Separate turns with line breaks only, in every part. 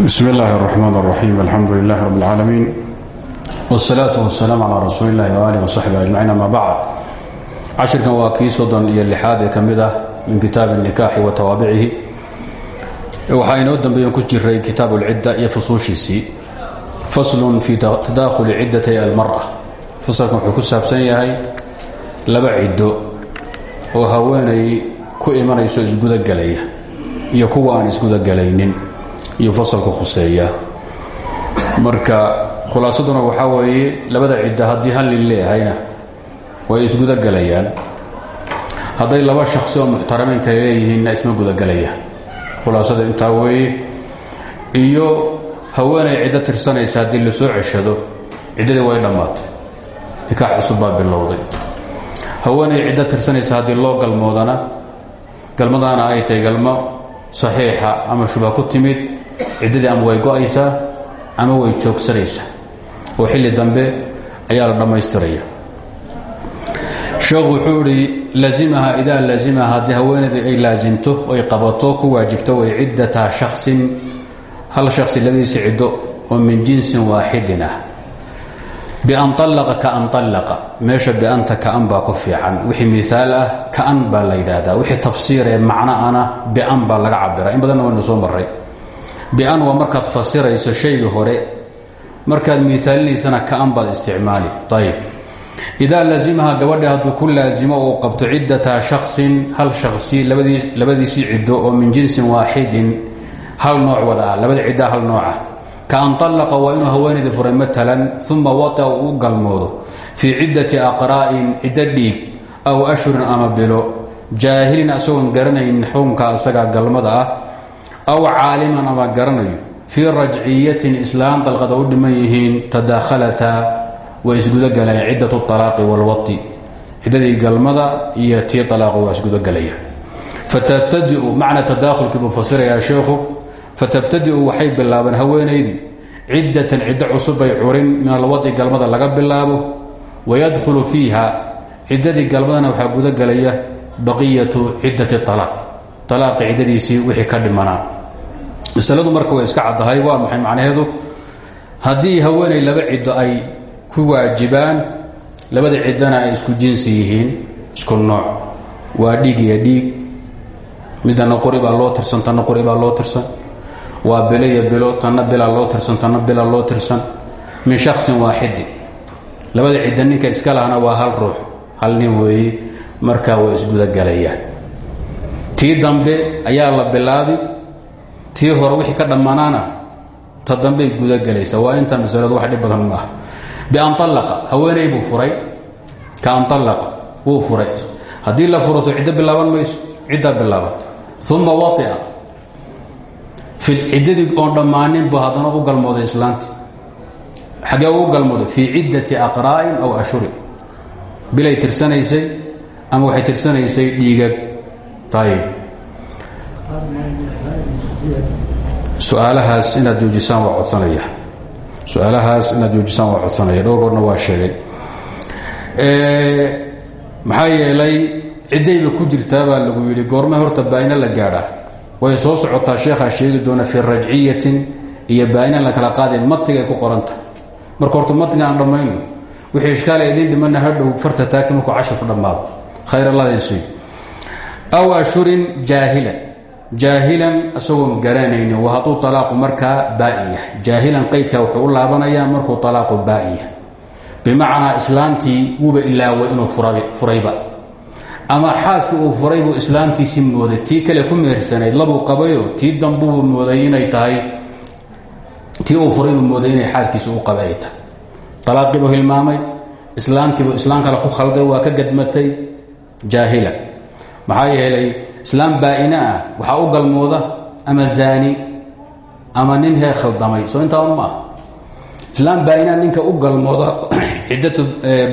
bsm اllahi الرحmn الرaxيim alxamdu lilah rb اlcaalamiin wالsalaaة wالsalaam calى rasuuli اllahi walih وصaxbi ajmaciin ama bacd cashirkan waa kii soddon iyo lixaad ee ka mid ah min kitaabi الnikaaxi wa tawaabicihi waxaa inoo dambeeyan ku jiray kitaab اlcidda iyo fusuushiisii faslun fi tadakhuli ciddatay almarأa fasalkan wuxuu ku saabsan yahay laba ciddo oo haweenay ku imanayso isgudagelaya iyo kuwa aan isgudagelaynin iyo fasalku khuseeya. Marka khulaasaduna waxaa weeye labada cidda haddii hal nin leehayna way isgudagelayaan hadday laba shaksi oo muxtaramiin kale leeyihiinna isma gudagelayaan khulaasada intaa weeye iyo haweenay ciddo tirsanaysa haddii la soo ceshado ciddadii way dhammaatay. Nikaax cusub baa bilowday. Haweenay ciddo tirsanaysa haddii loo galmoodana galmadaana ay tahay galmo saxiixa ama shubha ku timid ciddadii ama way go'aysaa ama way joogsanaysaa? Oo xilli dambe ayaa la dhammaystiraya sheekhu wuxuu idhi lazimaha idaa lazimaha haddii ay laasimto ay qabato ku waajibto way ciddata shaksin hal shaksi labadiisa ciddo oo min jinsin waaxidin ah. Bian allaqa kaan allaqa meesha bianta kaan baa ku fiican. Wixii miaal ah kaan baa la yidhaahdaa. Wixii tafsiiree macno ana bian baa laga cabira in badanna waynu soo maray bian waa markaad fasirayso shaygii hore markaad miaalinaysana kaan baad isticmaali. Ayb idaa lazimaha gabadhi hadduu ku laazimo uu qabto ciddata shaksin hal shaksi labadiisii ciddo oo min jinsin waaxidin hal nooc wada ah labada ciddaa hal nooca kaan allaqa waa inuu haweenayda furay maalan uma waطa uu u galmoodo. Fii ciddati aqraa'in ciddo dhiig aw ashhurin ama bilo. Jaahilin asagoon garanaynin xukunka galmada ah aw caaliman ama garanayo fii rajciyatin islaam dalqada u dhiman yihiin tadaakhalata way isgudogalayaan ciddat alaaqi walwai ciddadii galmada iyo tii alaaqu waa isgudogalaya fatabtadiu macna tadaakhulkii buu fasirayaa sheekhu fatabtadiu waxay bilaabeen haweenaydii ciddatan ciddo cusubay curin min alwai galmada laga bilaabo wayadkhulu fiiha ciddadii galmadana waxaa gudogelaya baqiyatu ciddati alaaq alaaqi ciddadiisii wixii ka dhimanaa masaladu marka way iska caddahay waa maxay macnaheedu? Haddii haweenay laba ciddo ay ku waajibaan labada ciddana ay isku jinsi yihiin isku nooc. Waa dhiig iyo dhiig. Midana qori loo tirsan tanna qori loo tirsan. Waa bilo iyo bilo tanna bila loo tirsan tanna bila loo tirsan. Min shaksin waaxidin labada cidda ninka iska lahana waa hal ruux hal nin weeye markaa way isgudagelayaan tii dambe ayaa la bilaabi tii hore wixii ka dhammaanaana ta dambey gudagelaysa. Waa inta masaladu wax dhib badan maaha bian allaqa haweeney buu furay. Kaan allaqa wuu furay. Haddii la furo soo ciddo bilaaban mayso. Ciddaa bilaabata uma waia ciddadii oon dhammaanin buu haddana u galmooday islaanti xagee uu galmooday. Fii ciddati aqraa'in aw ashurin. Bilay tirsanaysay ama waxay tirsanaysay dhiigag. Ayb su'aalahaas inaad joojisaan waa codsanaya. Su'aalahaas inaad joojisaan waa codsanaya. Dhowr waa sheegay. Maxaa yeelay ciddayba ku jirtaa baa lagu yidhi goorma horta baa-ina la gaadhaa way soo socotaa sheekhaa sheegi doona fii rajciyatin iyo baa-ina la kala qaadayn matigay ku qoranta. Marka horta matiga aan dhammayno wixii ishkaala idiin dhimana hadhow farta taagta markuu cashir ku dhammaado. Khayr allahdin siiyo aw ashurin jaahilan jaahilan isagoon garanaynin waa hadduu alaaqu markaa baa-in yahay. Jaahilan qaydka wuxuu u laabanayaa markuu alaaqu baa-in yahay. Bimacnaa islaantii wuuba ilaaway inuu furayba. Ama xaaskii uu furay buu islaantiisii mooday tii kale ku meersanayd labuu qabayo tii dambuu mooday inay tahay tii uu furay buu mooday inay xaaskiisi u qabay ay tahay. Alaaqiibuu hilmaamay islaantiibuu islaam baa-ina ah u galmooda ama zaani ama nin hee khaldamay. Soo intaa un maaha islaam baa-ina ninka u galmooda ciddatu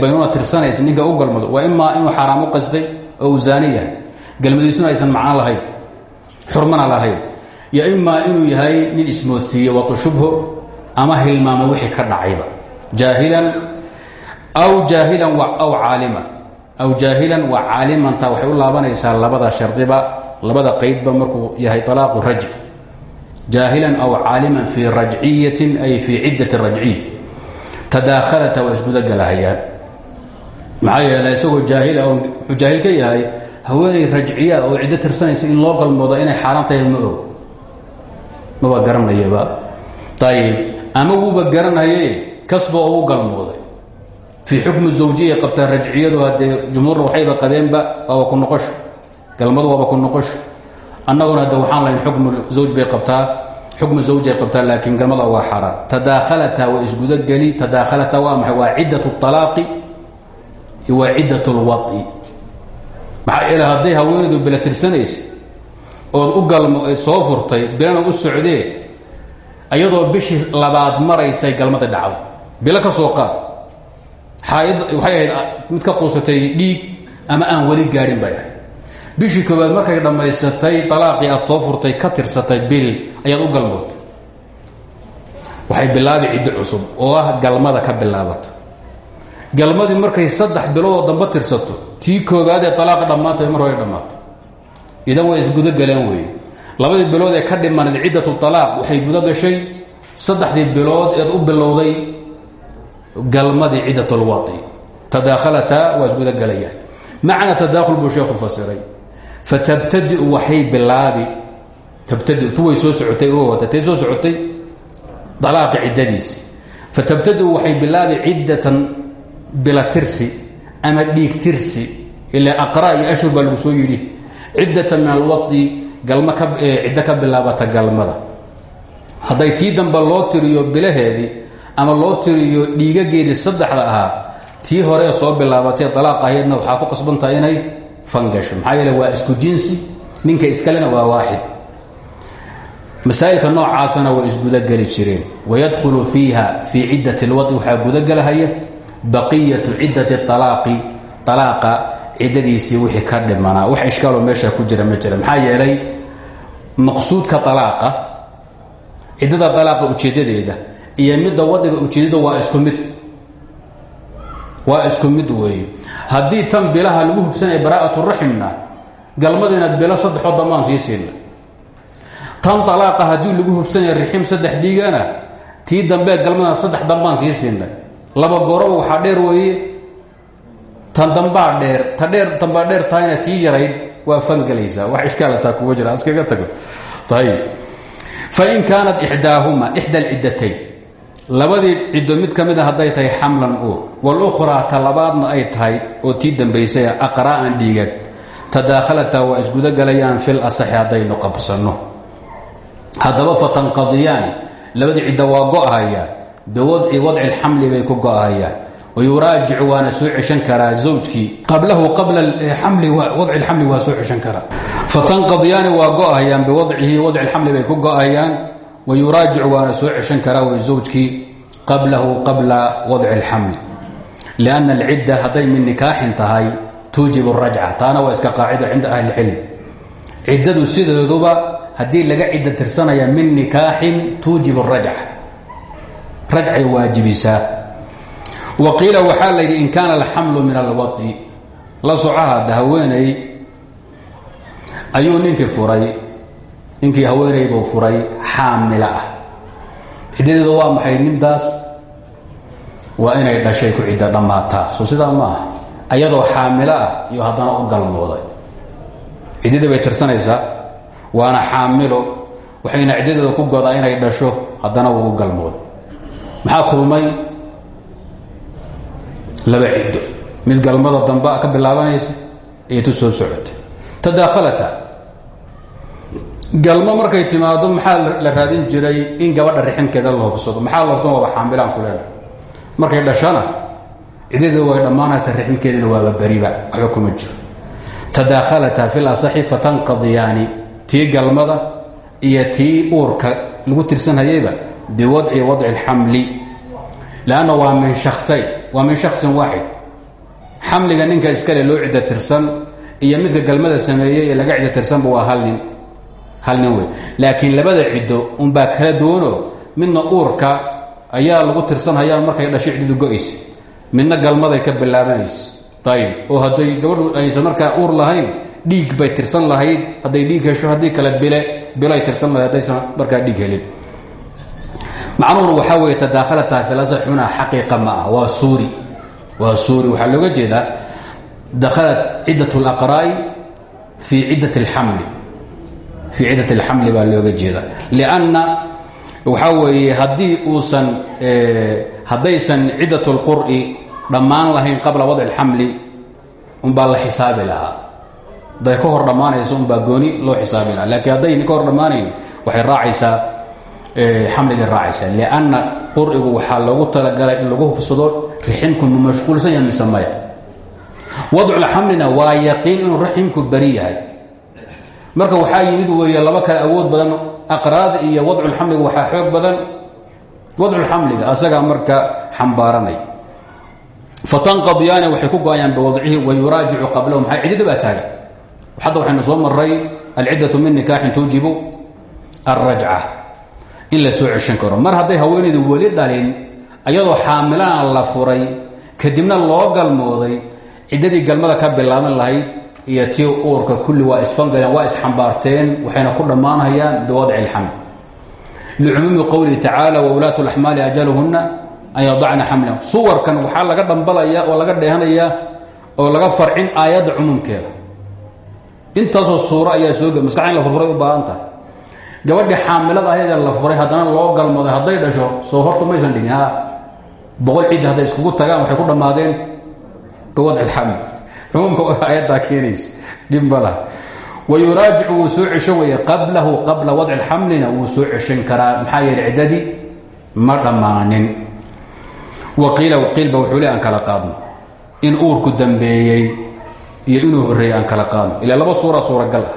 baynuna tirsanaysa ninka u galmooda waa imaa inuu xaaraam u qasday oo uu zaani galmadiisuna aysan macno lahayn xurmana lahayn. Yo imaa inuu yahay nin ismoodsiiye watu shubho ama hilmaamay wixii ka dhacayba. Jaahilan aw jaahilan aw caaliman aw jaahilan waa caalimanta waxay u laabanaysaa labada shardiba labada qaydba markuu yahay alaaqu rajc. Jaahilan aw caaliman fii rajciyatin ay fii ciddati rajciya tadaakhalata waa isgudagalahayaan maxaa yeelay isagoo jaahila oo muxuu jaahil ka yahay haweenay rajciyaad oo ciddo tirsanaysa in loo galmoodo inay xaaraan tahay ma og maba garanayaba ama wuuba garanaye kasba oo u galmooday fii xukmi zawjiya qabtaa rajciyadu haddee jumhuurna waxayba qabeenba waaba ku noqosho galmadu waaba ku noqosho annaguna hadde waxaan lahayn xukmu zawj bay qabtaa xukmu zawjay qabtaa laakiin galmada waa xaaraan tadaakhalata waa isgudageli tadaakhalata waa maxay waa ciddat اطalaaqi waa ciddat اlwaطi maxaa yeele hadday haweenaydu bila tirsanaysa ood u galmo ay soo furtay bilana u socdee ayadoo bishii labaad maraysay galmada dhacday bilo ka soo qaad xaaid waxay ahayd mid ka quusatay dhiig ama aan weli gaadhin bay ahayd. Bishii koowaad markay dhammaysatay alaaqii aad soo furtay ka tirsatay bil ayaad u galmootay. Waxay bilaabi ciddo cusub oo ah galmada ka bilaabata. Galmadii markay saddex biloodoo dambe tirsato tii koowaad ee alaaqa dhammaantay mar hore dhammaatay. Idan way isgudo galeen weeye. Labadii bilood ee ka dhimanayd ciddatu alaaq waxay gudo gashay saddexdii bilood eed u bilowday galmadii ciddat lwai tadaakhalata waa isgudo galayaan macna tadaakhul buu sheekhu fasiray. Fatabtadiu waxay bilaabi. Tabtadi tu soo socotay oo wata tay soo socotay dalaaqi ciddadiisi fatabtadiu waxay bilaabi ciddatan bila tirsi ama dhiig tirsi ila aqra iyo ashhur baa lagu soo yidhi. Ciddatan min alwadi galma ka bilaabata galmada. Hadday tii dambe loo tiriyo bilaheedii ama loo tiriyo dhiigageedii saddexda ahaa tii horee soo bilaabatay alaaq ahaydna waxaa ku qasbantaha inay fangasho. Maxaa yeele waa isku jinsi ninka iskalena waa waaxid. Masaa'ilka noocaasana way isgudageli jireen. Wayadkhulu fiiha fii ciddat اlwadi waxaa gudagelahaya baqiyatu ciddati alaaqi alaaqa ciddadiisii wixii ka dhimanaa. Wax ishkaaloo meesha ku jira ma jira. Maxaa yeelay maqsuudka alaaqa ciddada alaaqa ujeeddadeeda iyo midda wadiga ujeeddada waa isku mid. Waa isku mid weeye haddii tan bilaha lagu hubsanaya baraa'atu raximna galmada inaad bilo saddexoo dambaan tan alaaqa haddii lagu hubsanaya rixim saddex dhiigana tii dambe galmadana saddex dambaan sii siinay laba goroba waxaa dheer weeye tan dambaa dheer ta dheer dambaa dheer tahayna tii yarayd waa fangelaysaa. Wax ishkaalataa kuga jira iskaga tago. Ayib fain kaanat ixdaahuma ixda alciddatayn labadii ciddo mid ka mid a hadday tahay xamlan uur walukhraa ta labaadna ay tahay oo tii dambaysay aqraa'an dhiigag tadaakhalata waa isgudogalayaan fil asaxi haddaynu qabsanno. Haddaba fatanqadiyaani labadii ciddo waa go-ahayaan biwadci wadci lxamli bay ku go-ahayaan wayuraajicu waana soo ceshan karaa zawjkii. Qablahu qabla amli wadci lxamli waa soo ceshan karaa. Fatanqadiyaani waa go-ahayaan biwadcihi wadci lxamli bay ku go-ahayaan wayuraajicu waana soo ceshan karaa way zawjkii qablahu qabla wadci اlxamli lianna alcidda hadday min nikaaxin tahay tuujibu rajca taana waa iska qaacido cinda ahli اlcilm ciddadu sideeduba haddii laga ciddo tirsanaya min nikaaxin tuujibu rajca rajcay waajibisaa wa qiila waxaa la yidhi in kaana alxamlu min alwai la haweeney ayuu ninkii furay ninkii haweenaybuu furay xaamilo ah. Ciddadeedu waa maxay? Nintaas waa inay dhashay ku ciddo dhammaataa soo sidaa ma aha. Ayadoo xaamilo ah iyo haddana u galmooday. Ciddadii bay tirsanaysaa waana xaamilo waxayna ciddadeeda ku godaa inay dhasho haddana wuu galmooday. Maxaa kulmay? Laba ciddo. Mid galmada damba ka bilaabanaysa iyo tu soo socota tadaakhalata galmo markay timaado maxaa la raadin jiray in gabadha rixinkeeda la hubsado? Maxaa la hubsan waaba xaamilaan ku markay dhashana cidadeeda way dhammaanaysa rixinkeedina waaba beriba waxba kuma jiro. Tadaakhalata fi lasaxi fatanqadiyaani tii galmada iyo tii uurka lagu tirsanhayayba biwadci wadci اlxamli lanna waa min shaksayn waa min shaksin waaxid. Xamliga ninka iskale loo ciddo tirsan iyo midka galmada sameeyey ee laga ciddo tirsanba waa hal nin hal nin wey laakiin labada ciddo unbaa kala duwanoo midna uurka ayaa lagu tirsanhayaa markay dhashay ciddadu go'aysa midna ka bilaabanaysa ayib oo hadday gabadhu aysan markaa uur lahayn dhiig bay tirsan lahayd. Hadday dhiig hesho haddii kale bile bilay tirsan lahayd haddaysan markaa dhiig helin. Macnuhuna waxaa weeye tadaakhalataha filasx xuna xaqiiqa ma ah waa suuri. Waa suuri. Waxaa looga dakhalat ciddat اlaqraa'i fii ciddat اlxamli fii ciddat اlxamli baa looga jeeda lianna waxaa weeye haddii uusan haddaysan ciddat اlqur'i dhammaan lahayn qabla wadci اlxamli unbaa la xisaabi lahaa hadday ka hor dhammaanayso unbaa gooni loo xisaabi lahaa laakiin haddayni ka hor dhammaanayn waxay raacaysaa xamligay raacaysaa lianna qur'igu waxaa loogu talagalay in lagu hubsado riximku mu mashquulsan yahay mise maya wadculxamlina waa yaqiin inuu raximku beri yahay marka waxaa yimid weeye laba kale awood badan aqraada iyo wadculxamliga waxaa xoog badan wadculxamliga asagaa marka xambaaranay. Fatanqadiyaani waxay ku go'ayaan biwadcihi wayuraajicu qablahu maxay ciddada baa taagan? Hadda waxaynu soo maray alciddatu min nikaaxin tuujibu alrajca in la soo ceshan mar hadday haweenaydu weli dhalin ayadoo xaamilana la furay kadibna loo galmooday ciddadii galmada ka bilaaban lahayd iyo tii uurka kulli waa isfangaleen waa isxambaarteen waxayna ku dhammaanayaan biwadci اlxaml licumuumi qowlihi tacaala waulaatu اlaxmaali ajaluhunna an yadacna xamlan suwarkan waxaa laga dhambalaya oo laga dheehanayaa oo laga farcin aayadda cumuumkeeda intaasoo suuro ayaa soo ge maskaxa in la furfuray u baahan tahay gabadhii xaamilada ahaydee la furay haddana loo galmooday hadday dhasho soo horta maysan dhigin ha boqol ciid hadday iskugu tagaan waxay ku dhammaadeen biwadci اlxaml cumuumka aayaddaa keenaysa dhibmala wayuraajicu wuu soo cesho weeye qablahu qabla wadci اlxamlina wuu soo ceshan karaa maxaa yeele ciddadii ma dhammaanin. Waqiila qiilba wuxuu le aan kala qaadno. In uurku dambeeyey iyo inuu horreeyey aan kala qaadno. Ilaa laba suura suuragal ah.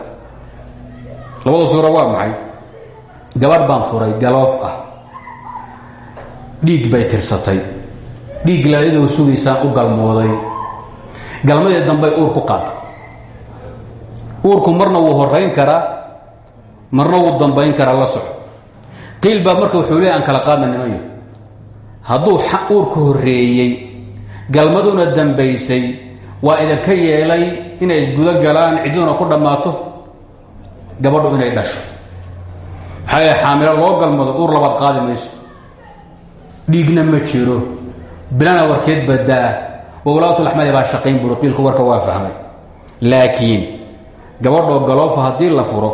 Labada suura waa maxay? Gabarh baan furay galoof ah. Dhiig bay tirsatay. Dhiig laadidoo sugaysaan u galmadii dambey uur ku qaada uurku marna wuu horayn karaa marna wuu dambayn karaa la soco. Qiil baa marka wuxuu leey aan kala qaadna nimanyo hadduu uurku horreeyey galmaduna dambaysay waa idinka yeelay inay isgudo galaan cidduna ku dhammaato gabadhu inay dhasho. Maxaa yaele xaamilo loo galmado uur labaad qaadi mayso. Dhiigna ma jiro bilana warkeed badaa wawlaatulaxmadi baa shaqayn buri qiilku warka waa fahmay. Laakiin gabadhoo galoofa haddii la furo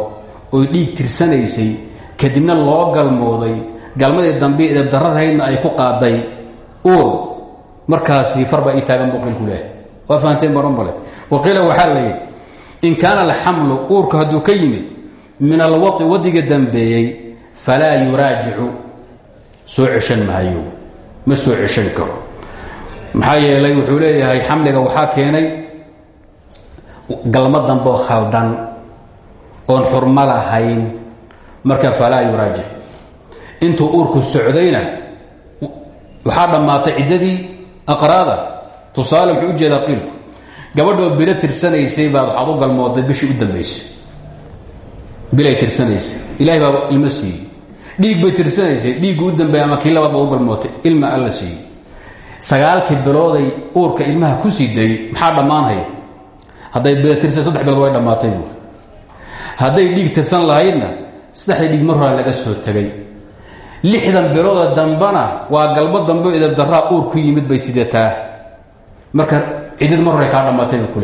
oy dhiig tirsanaysay kadibna loo galmooday galmadii dambe idabdaradahaydna ay ku qaaday uur markaasi farbaa ii taagan buu qiilku leehay waa fahanteen baran bale waqiila waxaa la yidhi in kaana alxamlu uurku hadduu ka yimid min alwai wadiga dambeeyey falaa yuraajicu. Soo ceshan maayo. Ma soo ceshan karo maxaa yeelay wuxuu leeyahay xamliga waxaa keenay galmo damboo khaldan oon xurmo lahayn. Marka falaa yuraajic intuu uurku socdayna waxaa dhammaatay ciddadii aqraada. Tusaale muxuu u jeedaa qiilku gabadhoo bilo tirsanaysay baad waxaad u galmooday bishii u dambaysay. Bilay tirsanaysay. Ilahay baa ilmo siiyey. Dhiig bay tirsanaysay. Dhiiggu u dambeeyey ama kii labaad baa u galmootay. Ilma alla siiyey sagaalkii bilooday uurka ilmaha ku siday maxaa dhammaanhaya hadday bilo tirsan saddex bilood way dhammaatay buur. Hadday tirsan lahaydna saddexdii dhiig mar hora laga soo tegay. Lixdan bilooda dambana waa galbo dambe idabdaraa uur ku yimid bay sidataa marka ciddad mar hore kaa dhammaatay buu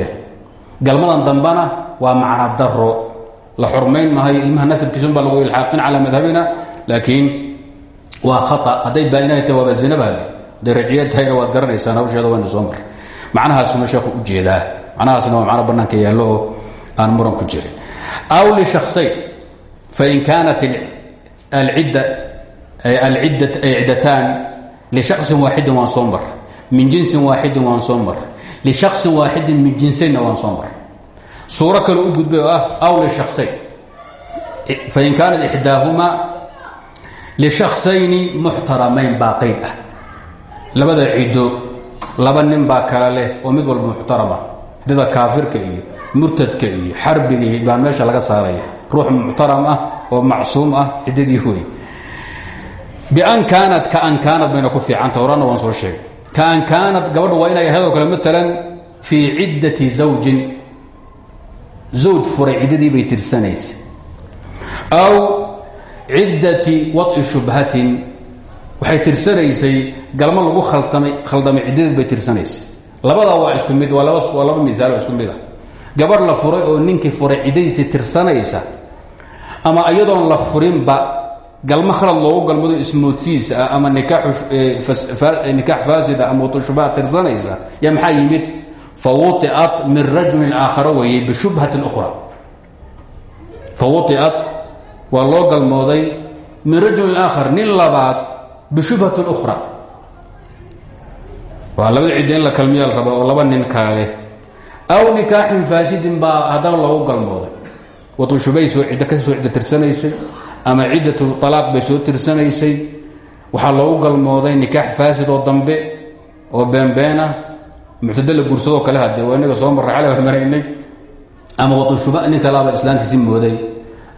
galmadan dambana waa macna daro la xurmayn maayo ilmaha nasabkiisun baa lagu ilxaaqin calaa madhabina laakiin waa khata. Hadday baainahay tahay waaba hadday rajiya tahayna waad garanaysaan hawsheeda waynu soo mar macnahaasuna sheekhu u jeedaa. Macnahaasna waa macno bannaanka aan muran ku jirin. Aw lishaksayn fain kaanat alcidda alciddataan lishaksin waaxidin waan soo mar min jinsin waaxidin waan soo mar lishaksin waaxidin min jinsaynna waan soo mar suuro kale u gudbay ah aw lishaksayn fain kaanat ixdaahumaa lishaksayni muxtaramayn baa qayd ah labada ciddo laba nin baa kale leh oo mid walba muxtarama dida kaafirka iyo murtadka iyo xarbiga iyo meesha laga saaraya. Ruux muxtaram ah oo macsuum ah ciddadii wey bian kaanat kaan kaanad bayna ku fiicanta horana waan soo sheegay. Kaan kaanad gabadha waa inay ahayd oo kale maalan fii ciddati zawj furay ciddadii bay tirsanaysa. Aw ciddati waط'i shubhatin waxay tirsanaysay galmo lagu khaldamay ciddadeed bay tirsanaysay. Labadaa waa isku mid waa waa laba misaal oo isku mid a gabarh la furay oo ninkii furay ciddadiisii tirsanaysa ama iyadoon la furinba galmo khalad loogu galmado ismootiis ah ama nikaax faasida ama watushubaha tirsanaysa yaa maxaa yimid? Fawuiat min rajulin aakhara weeye bishubhatin ukhra. Fawuiat waa loo galmooday min rajulin aakhar nin labaad bishubhatin ukhra waa labada cidda in la kalmiyaal raba oo laba nin kale aw nikaaxin faasidin baa haddana loogu galmooday watushubahay soo ciddo ka soo ciddo tirsanaysay ama ciddatu alaaq bay soo tirsanaysay. Waxaa loogu galmooday nikaax faasid oo dambe oo beenbeena muctado la guursadoo kale hade waa inaga soo marray xalay maraynay. Ama watushuba nin kalaaba islaantiisi mooday.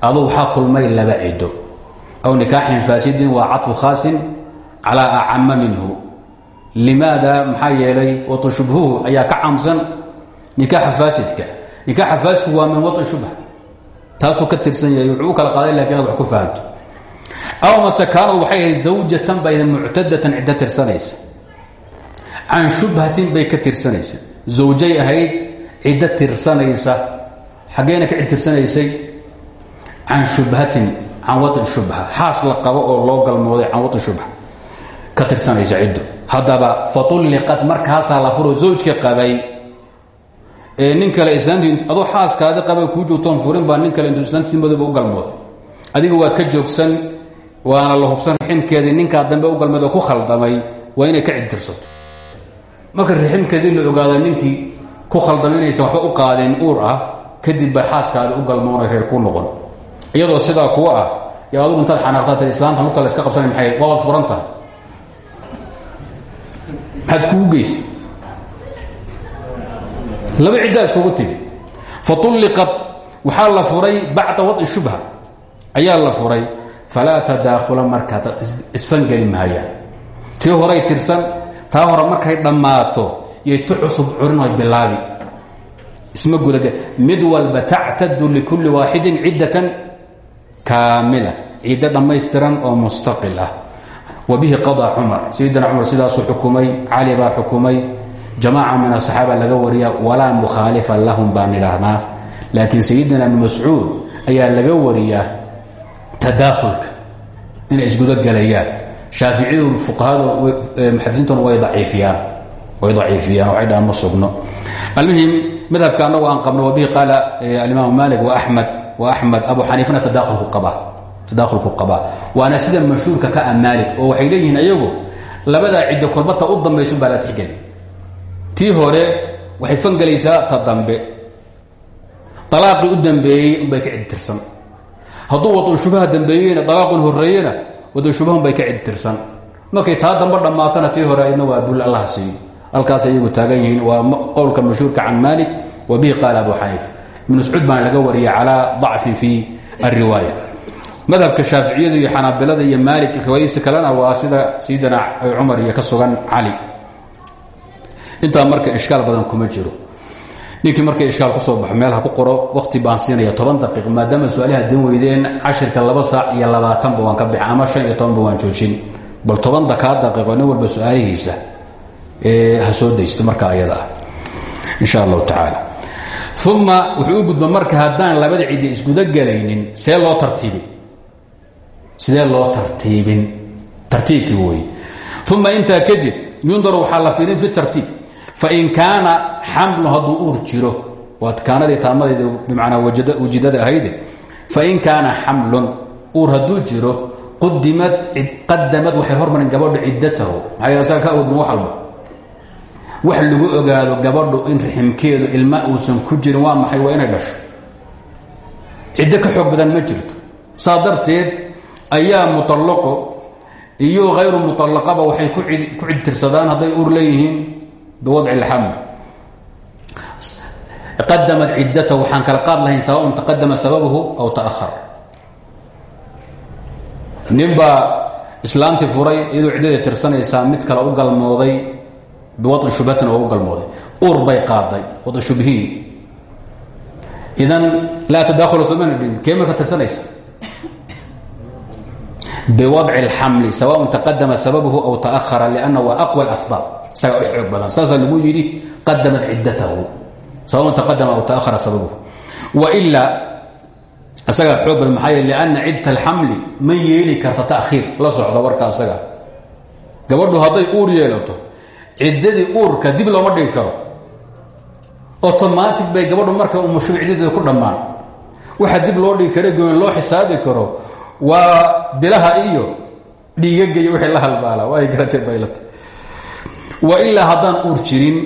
Adu waxaa kulmay laba ciddo. aw nikaaxin faasidin waa caطfu khaasin calaa acama minhu limaada maxaa yeelay watu shubhuhu ayaa ka camsan nikaaxa faasidka nikaaxa faasidku waa min wai shubha taasuu ka tirsan yahay wuxuu u kala qaaday laakiin inaad wax ku fahamto aw mase kaanad waxay ahayd zawjatan bay muctadatan ciddo tirsanaysa can shubhatin bay ka tirsanaysa zawjay ahayd ciddo tirsanaysa xaggeena ka cid tirsanaysay oo loo galmooday ka tirsanaysa ciddo haddaba faulliqat markaasaa la furo zawjka qabay ee nin kale islaanti adoo xaaskaadi qaba kuu joogtoon furin baa nin kale intuu islaantiisi madooba u adiga waad ka joogsan waana la hubsan riximkeedii ninkaa dambe u galmeed ku khaldamay waa inay ka cidtirsato marka riximkeedii la ogaada ninkii ku khaldamay inaysan u qaadeen uur ah kadib bay xaaskaadi u galmoonay reer kuu noqon. Iyadoo sidaa kuwa ah yo adugu intaad xanaaqdaata islaanta nugta la qabsanay maay waabad furan maxaad kugu geysa laba ciddaa iskugu timi. Faulliqat waxaa la furay bacda wad'i shubha. Ayaa la furay falaa tadaakhula markaa isfangeli maayaan tii horay tirsan taa hore markay dhammaato iyo ti cusub curinoy bilaabi. Isma gudage mid walba tactadu likulli waaxidin ciddatan kaamila. Ciddo dhammaystiran oo mustaqil ah wa bihi qadaa cumar sayidina cumar sidaasuu xukumay cali baa xukumay jamaaca min asaxaaba laga wariya walaa mukhaalifa lahum baan idhaahnaa laakiin sayidina mascuud ayaa laga wariyaa tadaakhulka inay isgudogelayaan shaaficiyadu fuqahada muxadisiintuna way daciifiyaan way daciifiyaan waxay dhahaan ma sugno. Almuhim madhabka annagu aan qabno wabihi qaala alimaam malik wa axmed wa axmed abu xaniifana tadaakhulku qabaa tadaakhulku qabaa. Waana sida mashhuurka ka ah maalik oo waxay leeyihiin ayagu labadaa ciddo kolbata u dambaysun baa la tixgeli. Tii hore waxay fangelaysaa ta dambe. Alaaqii u dambeeyey unbay ka cidtirsan hadduu wadu shubaha dambeeyeyna alaaqun horeeyena wadu shubahun bay ka cidtirsan markay taa dambe dhammaatana tii hore idna waa bul allaha siiyo halkaas iyagu taagan yihiin waa qowlka mashhuurka can maalik wa bihi abu xaniif. Ibn mascuud baana laga wariyay calaa dacfin fi alriwaaya madhabka shaaficiyada iyo xanaabilada iyo maalik riwaayadiisa kalena waa sida sayidina cumar iyo ka sugan cali. Marka ishkaal badan kuma jiro. Ninkii markay ishkaal ku soo baxo meel ha ku qoro waqti baan siinaya toban daqiiq maadaama su'aalaha dan weydeen cashirka laba saac iyo labaatanba waan ka bixi ama shan joojin. Bal toban dakaa daqiiqo nin walba su'aalihiisa ha soo daysto marka ayada ah. Insha allahu tacaala uma wuxuu gudba marka haddaan labada ciddi isguda gelaynin see loo tartiibin sidee loo tartiibin? Tartiibkii wey uma intaa kadib yundaru waxaa la fiirin fi tartiib. Fain kaana xamlu hadduu uur jiro kaanadii taamadeeda bimacnaa wajidada ahayde fain kaana xamlun uur hadduu jiro qadamad waxay hormarin gabadhu ciddatahu. Maxaa asaga ka awoodban wax alba wax lagu ogaado gabadhu in riximkeedu ilma uusan ku jirin waa maxay waa inay dhasho. Ciddo ka xoog badan ma jirto. Saa darteed ayaa muطallaqo iyo hayru muطallaqaba waxay ku cidtirsadaan hadday uur leeyihiin biwadci اlxaml qadamat ciddatahu waxaan kala qaad lahayn sawaءn taqadama sababuhu aw taأhar nin baa islaantii furay iyadoo ciddadii tirsanaysaa mid kale u galmooday biwaطi shubhatin oo u galmooday uur bay qaaday wada shubhiin idan laa tadakhula soomana dhin kee marka tirsanaysa biwadci اlxamli sawaء taqadama sababuhu aw taأhara lأnna waa aqwى اasbaab isaga u xoog badan saasaa lagu yidhi qadamat ciddatahu sawaء taqadama aw taأhara sababuhu wailaa isagaa xoog badan maxaa yeele lianna ciddat alxamli ma yeeli karta ta'khiir la socda warka asaga gabadhu hadday uur yeelato ciddadii uurka dib looma dhigi karo automatic bay gabadhu marka umushuba ciddadeeda ku dhammaan waxa dib loo dhigi kara goyn loo xisaabi karo waa bilaha iyo dhiigagaiyo wixii la halbaala waa ay baylata wa ilaa haddaan uur jirin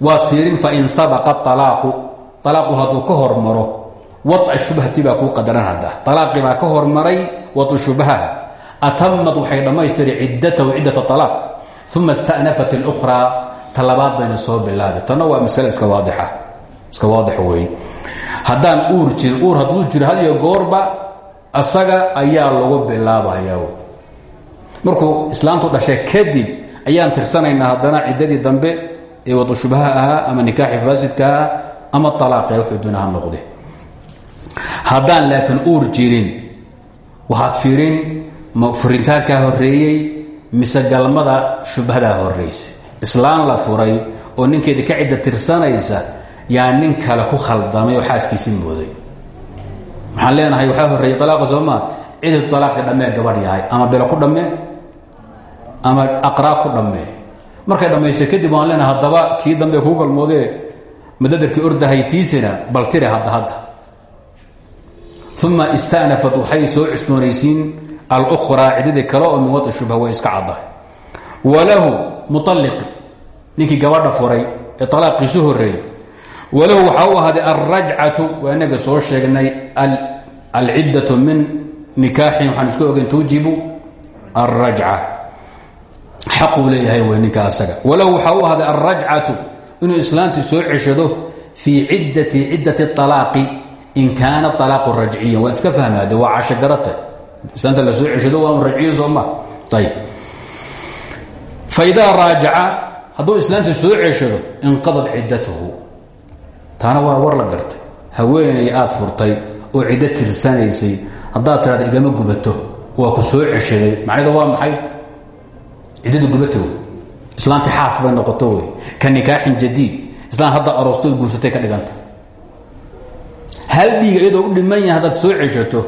waad fiirin fain sabaqa alaaqu alaaqu hadduu ka hormaro waca shubhati baa kuu qadaran hadda. Alaaqii baa ka hormaray wau shubhaha. Atamad waxay dhammaystiri ciddatahu ciddat alaaq uma istanafat اlأkhraa talabaad bayna soo bilaabi. Tanna waa masale iska waadixa iska waadix wey haddaan uur jirin uur hadduu jiro goorba asaga ayaa lagu bilaabaya markuu islaantu dhashay kadib ayaan tirsanaynaa haddana ciddadii dambe ee wadu shubha ahaa ama nikaaxi faasidka ama alaaqe wuxuu dunaha noqde. Haddaan laakiin uur jirin waxaad fiirin ma furintaankaa horeeyey mise galmada shubhadaa horeysa islaan la furay oo ninkeedii ka cidda tirsanaysa yaa nin kale ku khaldamay oo xaaskiisii mooday waxaan leenahay waxaa horeeyey alaaqa soomaa ciddu alaaqi dhammee gabadh yahay. Ama bilo ku dhammee? Ama aqraa ku dhammee? Markay dhammayso kadib waan leenahay haddaba kii dambe kuu galmoodee madadarkii ordahay tiisina bal tire hadda hadda. Uma istanafat waxay soo cusboonaysiin alkhraa ciddadii kale oo min wai shubha way iska caddahay. Walahu mualliqi ninkii gabadha furay ee alaaqiisu horeeyey walahu waxaa u ahaaday alrajcatu waa inaga soo sheegnay alciddatu min nikaaxin waxaan isku ogeyn tuujibu alrajca xaquu leeyahay w ninka asaga. Walahu waxaa u ahaaday alrajcatu inuu islaantii soo ceshado fii ciddati ciddati alaaqi in kaana alaaqu rajciyan waad iska fahmaade waa cashogarata islaanta la soo ceshado waa un rajciyo sooma ayb faidaa raajaca hadduu islaantii soo ceshado inqadad ciddatuhu taana waa war la gartay. Haweenay aad furtay oo ciddo tirsanaysay. Haddaad tidhahda igama gubato waa ku soo ceshaday. Macnadu waa maxay? Ciddadu gubata wey islaanti xaas bay noqoto wey ka nikaaxin jadiid. Islaan hadda aroostood guursatay ka dhiganta. Hal dhiiga u dhiman yahay haddaad soo ceshato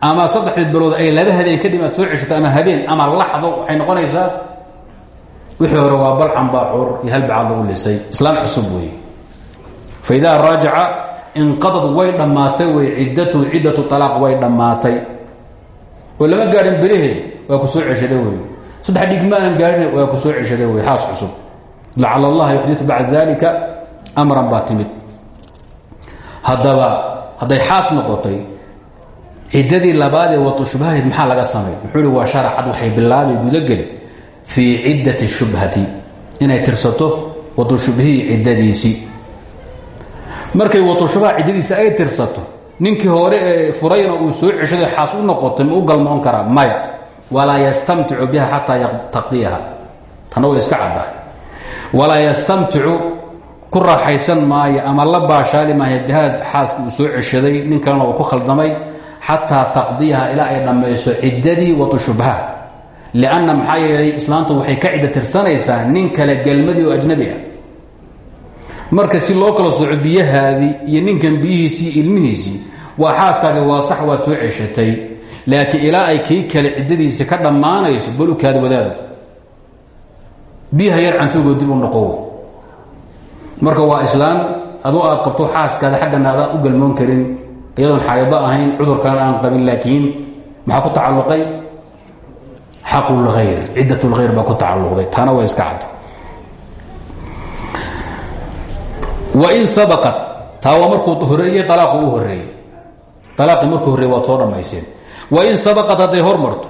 ama saddexdii bilood ay laba habeen kadib aad soo ceshato ama habeen ama laxdo waxay noqonaysaa? Wixii hore waa balcan baacuur iyo halbacaad lagu lisay. Islaan cusub wey faidaa raajaca inqadad way dhammaatay wey ciddatu ciddatu alaaq way dhammaatay. Oo lama gaadhin beriheed waa ku soo ceshaday wey saddex dhig ma aanan gaadhin waa ku soo ceshaday wey xaas cusub. Lacala allaha yuxditu bacda dalika amran baa timid. Haddaba hadday xaas noqotay ciddadii labaadee watu shubhahayd maxaa laga samay wuxuu hi waa sharacad waxay markay watu shubhaha ciddadiisi ay tirsato ninkii hore ee furayna uu soo ceshaday xaas u noqotay ma u galmoon karaa maya. Walaa yastamticu biha xataa taqdiyaha tana way iska caddahay. Walaa yastamticu ku raaxaysan maayo ama la baashaali maayo bihaa xaaska uu soo ceshaday nin kalena uu ku khaldamay xataa taqdiyaha ilaa ay dhammayso ciddadii watu shubhaha lianna maxaa yeelay islaantu waxay ka cidda tirsanaysaa nin kale gelmadii oo ajnabi marka si loo kala sooco biyahaadii iyo ninkan biyihiisii ilmihiisii waa xaaskaadi waa sax waad soo ceshatay. Laakiin ilaa ay kii kale ciddadiisi ka dhammaanayso balukaada wadaado. Biyaha yar cantuugoo dib u noqow marka waa islaan aduu aad qabto xaaskaada xaggana u galmoon karin iyadoon xaayado ahayn cudurkana aan qabin laakiin maxaa ku tacalluqay? Xaqulkhayr ciddat lkhayr baa ku tacalluqday. Taana waa iska cad wain sabaqat taa waa markuu horeeyey alaaqu u horeeyey alaaqii markuu horreeyey waad soo dhammayseen. Wain sabaqat hadday hormarto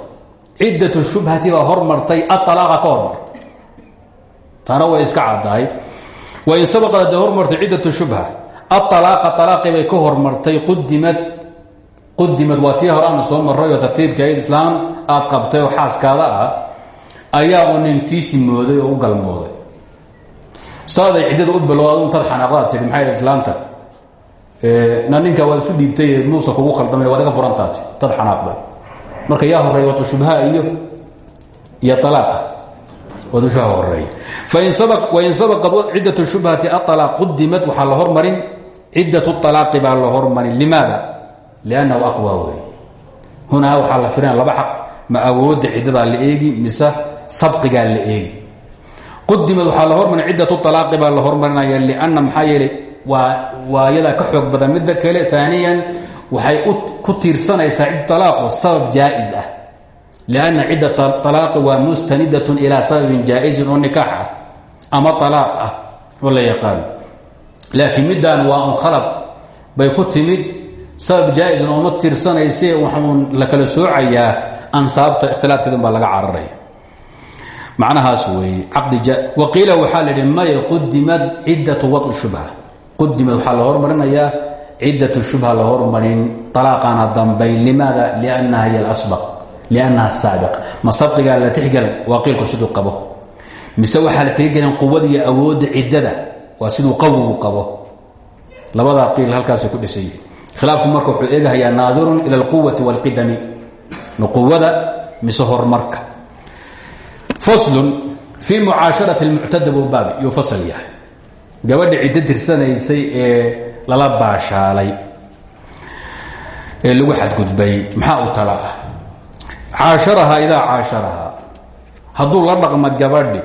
ciddatu shubhati baa hormartay aalaaqa ka hormartay taana way iska caddahay. Wain sabaqat hadday hormartay ciddatu shubha aalaaqa alaaqii bay ka hormartay qudimad qudimad waa tii hore aanu soo marray oo tartiibkayd islaam aad qabtay oo xaaskaada ah ayaa nintiisi u galmooday staaday ciddada u bilowda intaad xanaaqdaad tii maxay islaamta? Na ninka waad isu dhiibtay muusa kugu khaldamay waad iga furantaati tad xanaaqday marka yaa horreeya watu shubhaa iyo iyo alaaqa wadu shubha horreeya wain sabaqad ciddat shubhati aalaaq qudimad waxaa la hormarin ciddat alaaqi baa la hormarin. Limaada? Liannahu aqwa wey hunaa waxaa la firinaya laba xaq ma awoodda ciddadaa la eegi mise sabqigaa la eegi qudimad waxaa la hormarin ciddat alaaqi baa la hormarinaya lianna maxaa yeelay waa ka xoog badan. Midda kale aaniyan waxay ku tiirsanaysaa cidd alaaqu sabab jaa-is ah. Lianna ciddat alaaqi waa mustanidatun ilaa sababin jaa-isin oo nikaax ah ama alaaq ah oo la laakiin middaan waa un khalad bay ku timid sabab jaa-isna uma tiirsanayse waxuun la kala soocayaa ansaabta ikhtilaadkeedun baa laga cararaya macnahaas weeye waqiila waxaa la yidhi maya qudimad ciddatu wad shubha. Qudimad waxaa la hormarinayaa ciddat shubha la hormarin alaaqaana dambayn. Limaada? Liannaha hiy alasbaq. Liannaha asaabiq ma sabqigaa la tixgalan waa qiilku siduu qabo. Mise waxaa la tixgelin quwadiiyo awoodda ciddada? Waa siduu qawigu qabo. Labadaa qiil halkaasay ku dhisan yihiin khilaafku marka wuxuu eegahayaa naadirun ila alquwati wاlqidami quwada mise horumarka faslun fii mucaasharati اlmuctada buu baab yuu fasal yahay. Gabadha ciddo tirsanaysay ee lala baashaalay ee lagu xadgudbay maxaa u tala ah? Caasharahaa idaa caasharahaa hadduu la dhaqmo gabadhi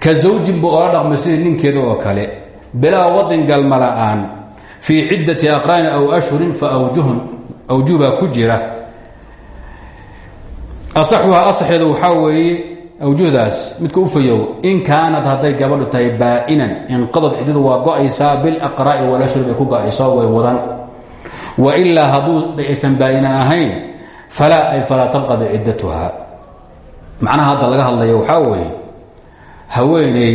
ka zawjin buu ola dhaqmay sidii ninkeeda oo kale bilaa wadin galma la'aan fii ciddati aqraani aw ashhurin fa awjuhun ku jira asaxuhaa asaxeedu waxaa weeye awjuhdaas midka u fayow in kaanad hadday gabadhu tahay baa'inan inqadad ciddadu waa go'aysaa bilaqraa'i walashhur bay ku go'ayso way wadan. Wa ilaa hadduu aysan baa'ina ahayn falaa ay falaa tanqadi ciddatuha. Macnaha hadda laga hadlaya waxaa weeye haweeney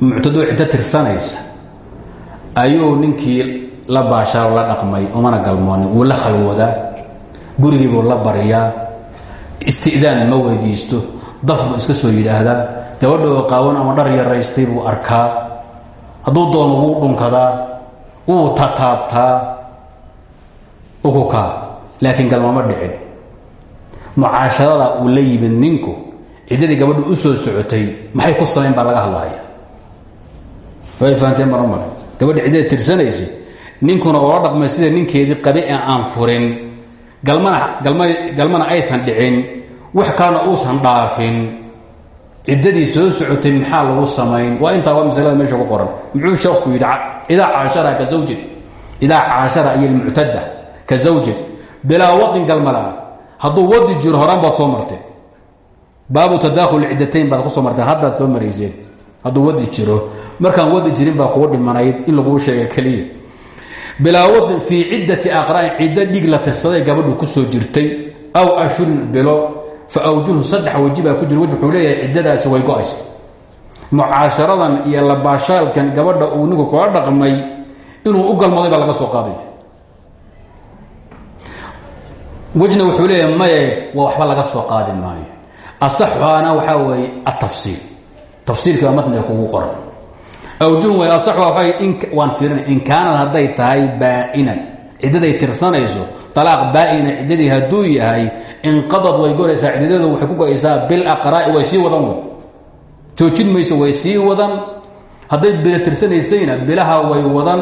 muctadoo ciddo tirsanaysa ayuu ninkii la baashaaro la dhaqmay umana galmoonin wuu la khalwoodaa gurigiibuu la bariyaa istidaan ma weydiisto daf buu iska soo yidhaahdaa gabadha oo qaawan ama dhar yaraystay buu arkaa. Hadduu doono wuu dhunkadaa wuu tataabtaa ukukaa laakiin galmama dhicin. Mucaasharada uu la yimid ninku ciddadii gabadhu u soo socotay maxay ku samayn baa laga hadlaya way fahanteen mar mar gabadha ciddada tirsanaysay ninkuna oola dhaqmay sida ninkeedii qabi ee aan furin galmana galma galmana aysan dhicin wax kaana uusan dhaafin. Ciddadii soo socotay maxaa lagu samayn? Waa intaa waa masalada meesha ku qoran. Muxuu sheekhu yidhi idaa caashara ka zawjin idaa caashara iyo almuctada ka zawjin bilaa wadin galmala hadduu wadi jiro horaan baad soo marteen baabu tadakhul ciddatayn baad ku soo marteen haddaad soo marayseen hadduu wadi jiro. Markaan wadi jirin baa kugu dhimanayd in laguu sheega keliya bilaa wadin fii ciddati aqra'in ciddo dhig la tirsaday gabadhu ku soo jirtay aw ashhurin bilo fa awjuhun saddex weji baa ku jira. Waj wuxuu leeyahay way go'aysa. Mucaasharadan iyo labaashaalkan gabadha uu ninku kula dhaqmay inuu u galmaday baa laga soo qaadaya wejna wuxuu leeyahay maye waa waxba laga soo qaadi maayo. Asaxuhaana waxaa weeye atafsiil tafsiilka matniga kugu qoran awjuhun way asaxuha waa waan fiirina in kaanad hadday tahay baa'inan. Ciddaday tirsanayso alaaq baaina ciddadii hadduu yahay inqadad way goraysaa ciddadeedu waxay ku go'aysaa bilaqraa'i way sii wadan wey. Joojin way sii wadan. Hadday bila tirsanaysayna bilaha way wadan.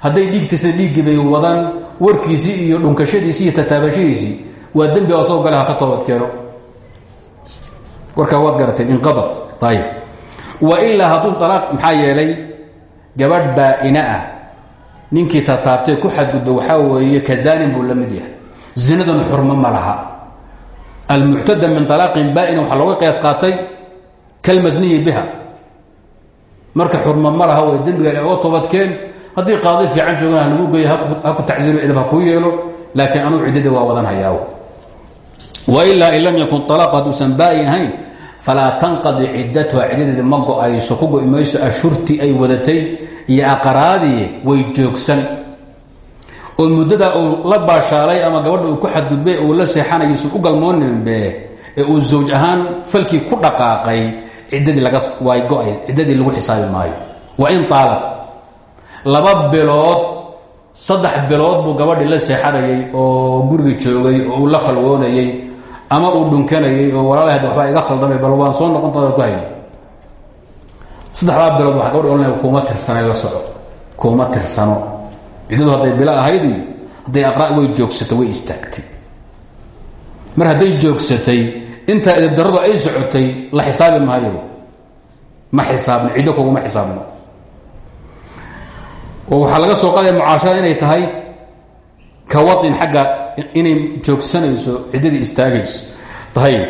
Hadday dhiig dhiiggii bay wadan. Warkiisii iyo dhunkashadiisii iyo tataabashadiisii waa dembi asoo gale ha ka toobadkeeno. Warkaa waad garateen inqadad ayib wa ilaa hadduu alaaq maxaa yeelay gabadh baa-ina ah. Ninkii tataabtay ku xadgudba waxaa weeye kazaanin buu la mid yahay. Zinaduna xurmo ma laha. Almuctada min alaaqin baa-ina waxaa looga qiyaas qaatay kalmasniyi biha. Marka xurmo ma laha way dembiga oo toobadkeen. Haddii qaadi fiican joogana ha lagu geeyo ha ku tacsiilo idab ha kuu wailaa falaa tanqadi ciddatuha ciddadeedi ma go'ayso ku go-i mayso ashurti ay wadatay iyo aqaraadii way joogsan oo muddada uu la baashaalay ama gabadha uu ku xadgudbay uu la seexanayo isun u galmooninbe ee uu zawj ahaan falkii ku dhaqaaqay ciddadii laga way go'ay ciddadii lagu xisaabi maayo wa in taalad laba bilood saddex bilood buu gabadhii la seexanayay oo guriga joogay oo uu la khalwoonayay ama uu dhunkanayay oo walaalaheed waxbaa iga khaldamay bal waan soo noqontaada ku hayay. Saddexdaa bilood waa gabadhi ohanaya kuuma tirsanay la soco. Kuuma tirsano. Ciddadu hadday bilo ahayd iyo hadday way joogsatay way istaagtay. Mar hadday joogsatay intaa idibdaradu ay socotay la xisaabi maayo. Ma xisaabno ciddo koguma xisaabno. Oo waxaa laga soo qaadaya mucaasharada inay tahay ka wain xagga inay joogsanayso ciddadii istaagayso. Ayb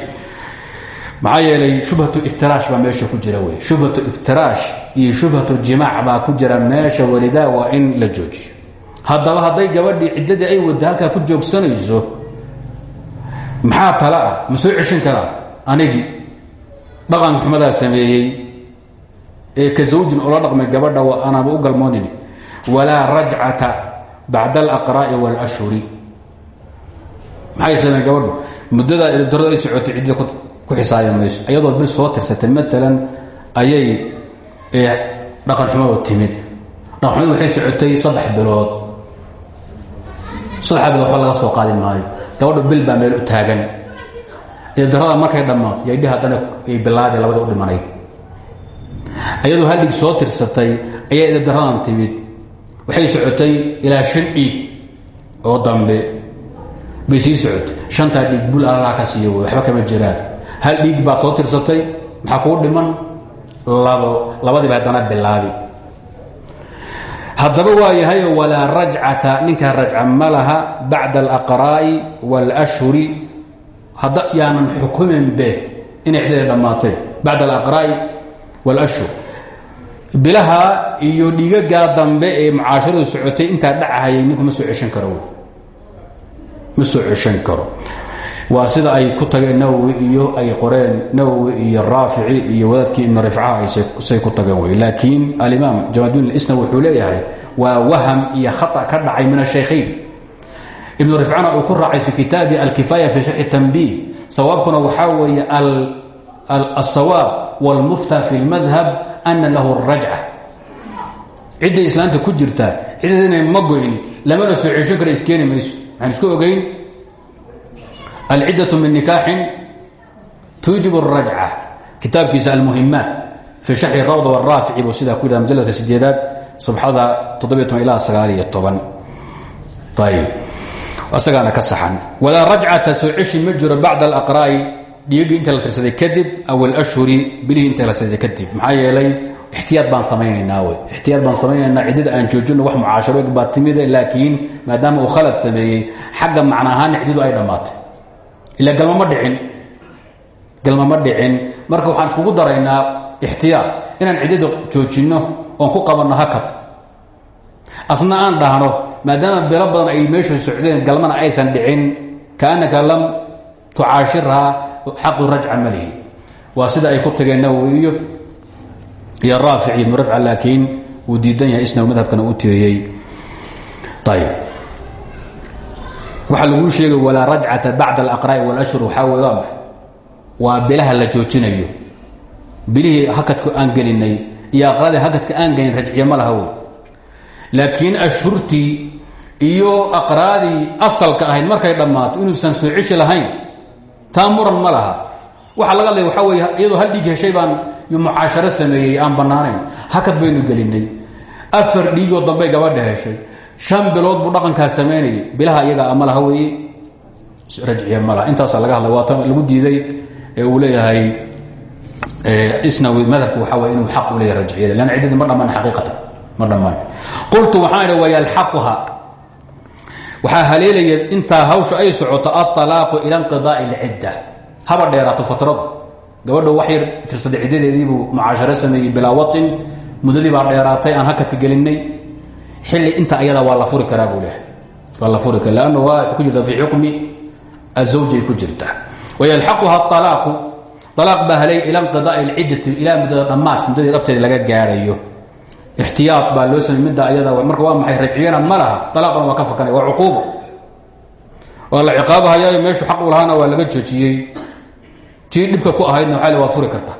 maxaa yeelay shubhatu iftiraash baa meesha ku jira wey shubhatu iftiraash iyo shubhatu jimaac baa ku jira meesha walidaa waa in la joojiyo. Haddaba hadday gabadhii ciddadii ay wadda halkaa ku joogsanayso maxaa tala ah? Ma soo ceshin karaa? Anigii dhaqan ee ka zawjin ula dhaqmay gabadha anaaba u galmoonin. Walaa rajcata bacda alaqraa'i wاlashhuri maxay sameen gabadhu? muddadaa idibdaradu ay socotay ciddida ku xisaabi mayso iyadoo bil soo tirsatay maalan ayay dhaqan xumado timid. Dhaqan xumadu waxay socotay saddex bilood. Saddexa bilood waxba laga soo qaadi maayo. Gabadhu bil baa meel u taagan. Idibdarada markay dhammaato yaydhi haddana ay bilaabi labada u dhimanayd. Ayadoo haldhig soo tirsatay ayaa idibdaradan timid. Waxay socotay ilaa shan dhiig oo dambe bay sii socotay shantaa dhiig bul allaa ka siiyo waxba kama jiraan. Hal dhiig baad soo tirsatay maxaa kuu dhiman? Labo labadiiba haddana bilaabi. Haddaba waa yahayo walaa rajcata ninkaa rajca ma laha bacda alaqraa'i wاlashhuri hadda yaanan xukumin be inay ciddada dhammaatay bacda alaqraa'i wاlashhur bilaha iyo dhigagaa dambe ee mucaasharadu socotay intaa dhacahayay ninku ma soo ceshan karo ma soo ceshan karo. Waa sida ay ku tageen nawowi iyo ay qoreen nawowi iyo raafici iyo wadaadkii ibnu rifcaha say ku tageen wey laakiin alimaam jamaaduin isna wuxuu leeyahay waa waham iyo khata ka dhacay min ashaykhayn ibnu rifcana uu ku raacay fi kitaabi alkifaaya fi sharxi tanbiih sawaabkuna waxaa weeye alsawaab wاlmufta fi اlmadhab ana lahu rajca cidday islaanta ku jirtaa ciddadina ma goyn lamana soo ceshan karo iskeeni maxaan isku ogeyn alciddaة min nikaaxin tuujib الrajca kitaabkiisa almuhimaat fi sharxi rawda wاraafici buu sidaa ku yidhah majaladka sideedaad sabxada toddobiy toban ilaa sagaaliyo toban ayb isagaana ka saxan walaa rajcata soo ceshi ma jiro bacda alaqraa'i dhiigii inta la tirsaday kadib aw alashhuri bilihii inta la tirsaday kadib maxaa yeelay ixtiyaad baan samaynaynaa wey ixtiyaad baan samaynaynaa ciddada aan joojino wax mucaasharo eg baa timide laakiin maadaama uu khalad sameeyey xagga macna ahaana ciddadu ay dhammaatay ila galma ma dhicin galma ma dhicin marka waxaan iskugu daraynaa ixtiyaad inaan ciddada joojinno oon ku qabanno hakad asna aan dhahno maadaama bilo badan ay meesha socdeen galmana aysan dhicin kaanaka lam tucaashirhaa xaqu rajca ma lihi waa sida ay ku tageen nawowi iyo raafic ibnu rafca laakiin wuu diidan yahay isna madhabkana u tiriyey ayb waxaa laguu sheegay walaa rajcata bacda alaqraa'i wاlashhur waxaa wey waa maay waa bilaha la joojinayo. Bilihii hakadku aan gelinay iyo aqradii hakadka aan gelin rajciye ma laha wey laakiin iyo aqraadii asalka ahayd markay dhammaato inuusan soo ceshi lahayn taa muran waxaa laga hadlaya waxaa wey iyadoo hal dhiig heshay baan mucaasharo sameeyey aan bannaanayn. Hakad baynu gelinay afar dhiigoo dambey gabadha heshay. Shan bilood buu dhaqankaa samaynayay bilaha iyaga ama laha weeye. Rajciya ma laha. Intaasaa laga hadlay. Waata lagu diiday ee uu leeyahay isnawi madhabku waxaa wey inuu xaq u leeyahay rajciyada leanna ciddadii ma dhammaan xaqiiqatan. Ma dhammaan qultu waxaan idhi wayalxaquha waxaa haleelaya intaa hawsha ay socoto aalaaqu ila inqidaai اlcidda haba dheeraato fatradu. Gabadha wax yar tirsaday ciddadeediibuu mucaasharo sameeyey bilaa wain muddadii baa dheeraatay aan hakadka gelinay xilli inta ayada waa la furi karaa buu leehay waa la furi kara lanna waa ku jirta fii xukmi azawjay ku jirta. Wayalxaquha alaaqu alaaq baa halay ila inqidaai اlciddati ilaa muddada dhammaadka muddadii dhabteeda laga gaarayo ixtiyaad baa loo samey midda ayada marka waa maxay rajciyana ma laha alaaqana waa ka fakanaya waa cuquubo. Waa la meeshu xaq u lahaana waa laga joojiyey tii dhibka ku ahaydna le waad furi karta.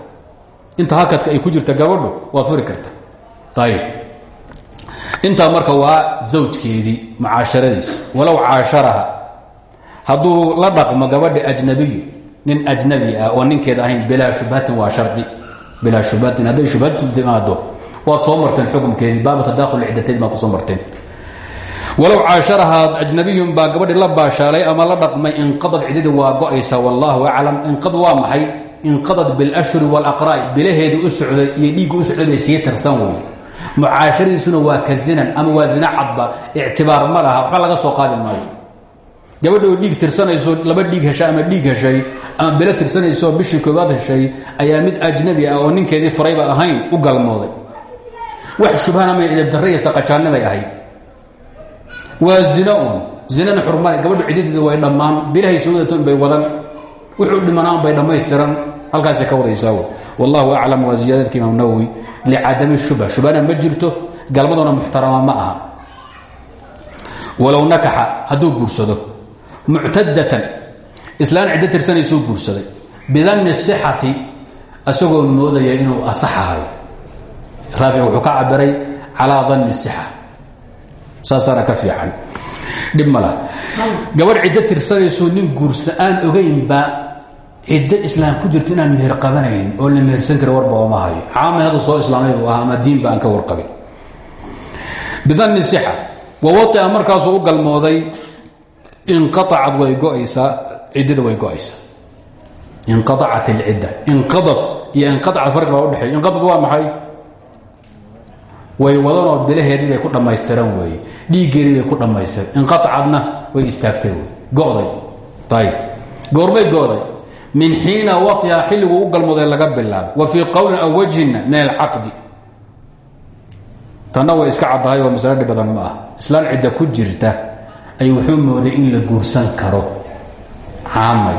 Inta hakadka ay ku jirta gabadhu waad furi karta. Ayib intaa marka waa zawjkeedii mucaasharadiis. Walow caasharaha. Hadduu la dhaqmo gabadha ajnabiyu nin ajnabi ah oo ninkeeda ahayn bilaa shubhatin waa shardi. Bilaa shubhatin hadday shubhatu timaado waad soo marteen xukumkeedii baabu tadakhul ciddatayd baad ku soo marteen walow caasharaha ajnabiyun baa gabadhii la baashaalay ama la dhaqmay inqadad ciddadii waa go'aysa wallahu aclam. Inqad waa maxay? Inqadad bilashhuri waalaqra'i bilaheedii u socday iyo dhiigga u socday bay sii tirsan wey mucaasharadiisuna waa ka zinan ama waa zina cadba. Ictibaar ma laha waxba laga soo qaadi maayo. Gabadha oo dhiig tirsanayso laba dhiig heshay ama dhiig heshay ama bilo tirsanayso bishii koowaad heshay ayaa mid ajnabi ah oo ninkeedii furayba ahayn u galmooday waa zino. Un zinana xurmale gabadhu cidadeeda way dhammaan. Bilahay soo wadato wadan. Wuxuu dhimanaan bay dhammaystiran. Halkaasay ka wadaysaa wallahu aclam waa ziyaadadka imaam nawowi licadami shubha shubhana ma jirto. Galmaduna muxtarama ma aha. Walow nakaxa hadduu guursado. Muctadatan islaan ciddo tirsanaysuu guursaday. Bidanni sixati asagoo moodaya inuu asaxahayo raafic wuxuu ka cabiray calaa danni saasaana ka fiican. Dhib ma laha. Gabadh ciddo tirsanaysoo nin guursada aan ogaynba ciddo islaam ku jirto inaan meher qabanaynin oo la mehersan kara warba ooma hayo. Hadda soo islaamay buu ama diinba aan ka warqabin bidanni sixa wawaia markaasuu u galmooday inqaacad way go'aysaa ciddada way go'aysaa inqaacat alcidda. Inqadad iyo inqaacat farqi baa udhexeeya inqadad waa maxay way wadanoo bilaheedii bay ku dhammaystiran weeye dhiiggeedii bay ku dhammaystiran. Inqaacadna way istaagtay wey go'day. Ayb goorbay go'day. Min xiina waiha xilliguu u galmooday laga bilaabo wa fii qowlin aw wajhinna min alcaqdi. Iska caddahay oo masalo dhib badan ma ah. Islaan cidda ku jirta ay wuxuu mooday in la guursan karo. Caamay.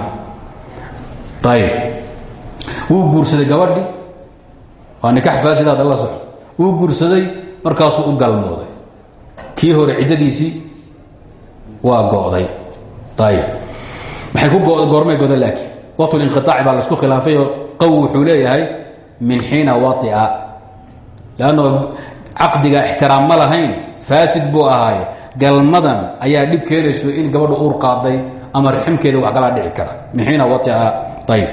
Ayb wuu guursaday gabadhi waa nikax faasidaada la soco wuu guursaday markaasuu u galmooday kii hore ciddadiisii waa go'day. Ayb maxay ku goormay goda laakiin? Waqtulinqiaaci baa la isku khilaafayoo qaw wuxuu leeyahay min xiina waia lanno caqdiga ixtiraam ma lahayn faasid buu ahaaye. Galmadan ayaa dhib keenayso in gabadha uur qaaday ama riximkeeda wax kalaa dhici kara. Min xiina waia ayb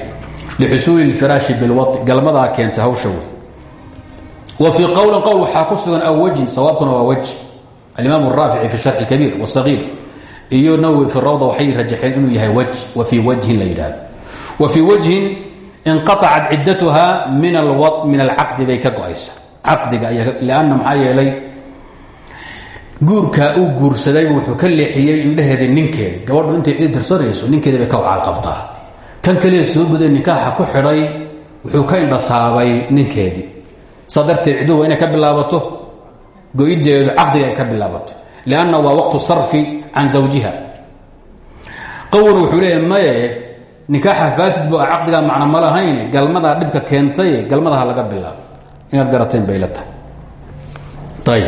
lixusuuli firaashi bilwai galmadaa keentay hawsha wey wa fii qowlin qowl waxaa ku sugan aw wajhin sawaabkuna waa waj alimaam raafici fi sharxi kabiir wasagiir iyo nawowi fi rawda waxay rajaxeen inuu yahay waj wa fii wajhin la yidhaahdo. Wa fii wajhin inqaacat ciddatuha min alcaqdi bay ka go'aysa caqdiga lanna maxaa yeelay guurkaa uu guursaday wuxuu ka leexiyey indhaheeda ninkeeda gabadhu intay cid tirsanayso ninkeeda bay ka wacaal qabtaa. Kan kaliya soo guday nikaaxa ku xidhay wuxuu ka indhasaabay ninkeedii saa darteed ciddu waa inay ka bilaabato. Go-ideedu caqdiga ay ka bilaabato. Lianna waa waqtu sarfi can zawjiha. Qawna wuxuu leeya maye nikaaxa faasid bu a caqdigaa macno ma lahayn. Galmadaa dhibka keentay galmadaha laga bilaabo. Inaad garateen bay la tahay. Ayb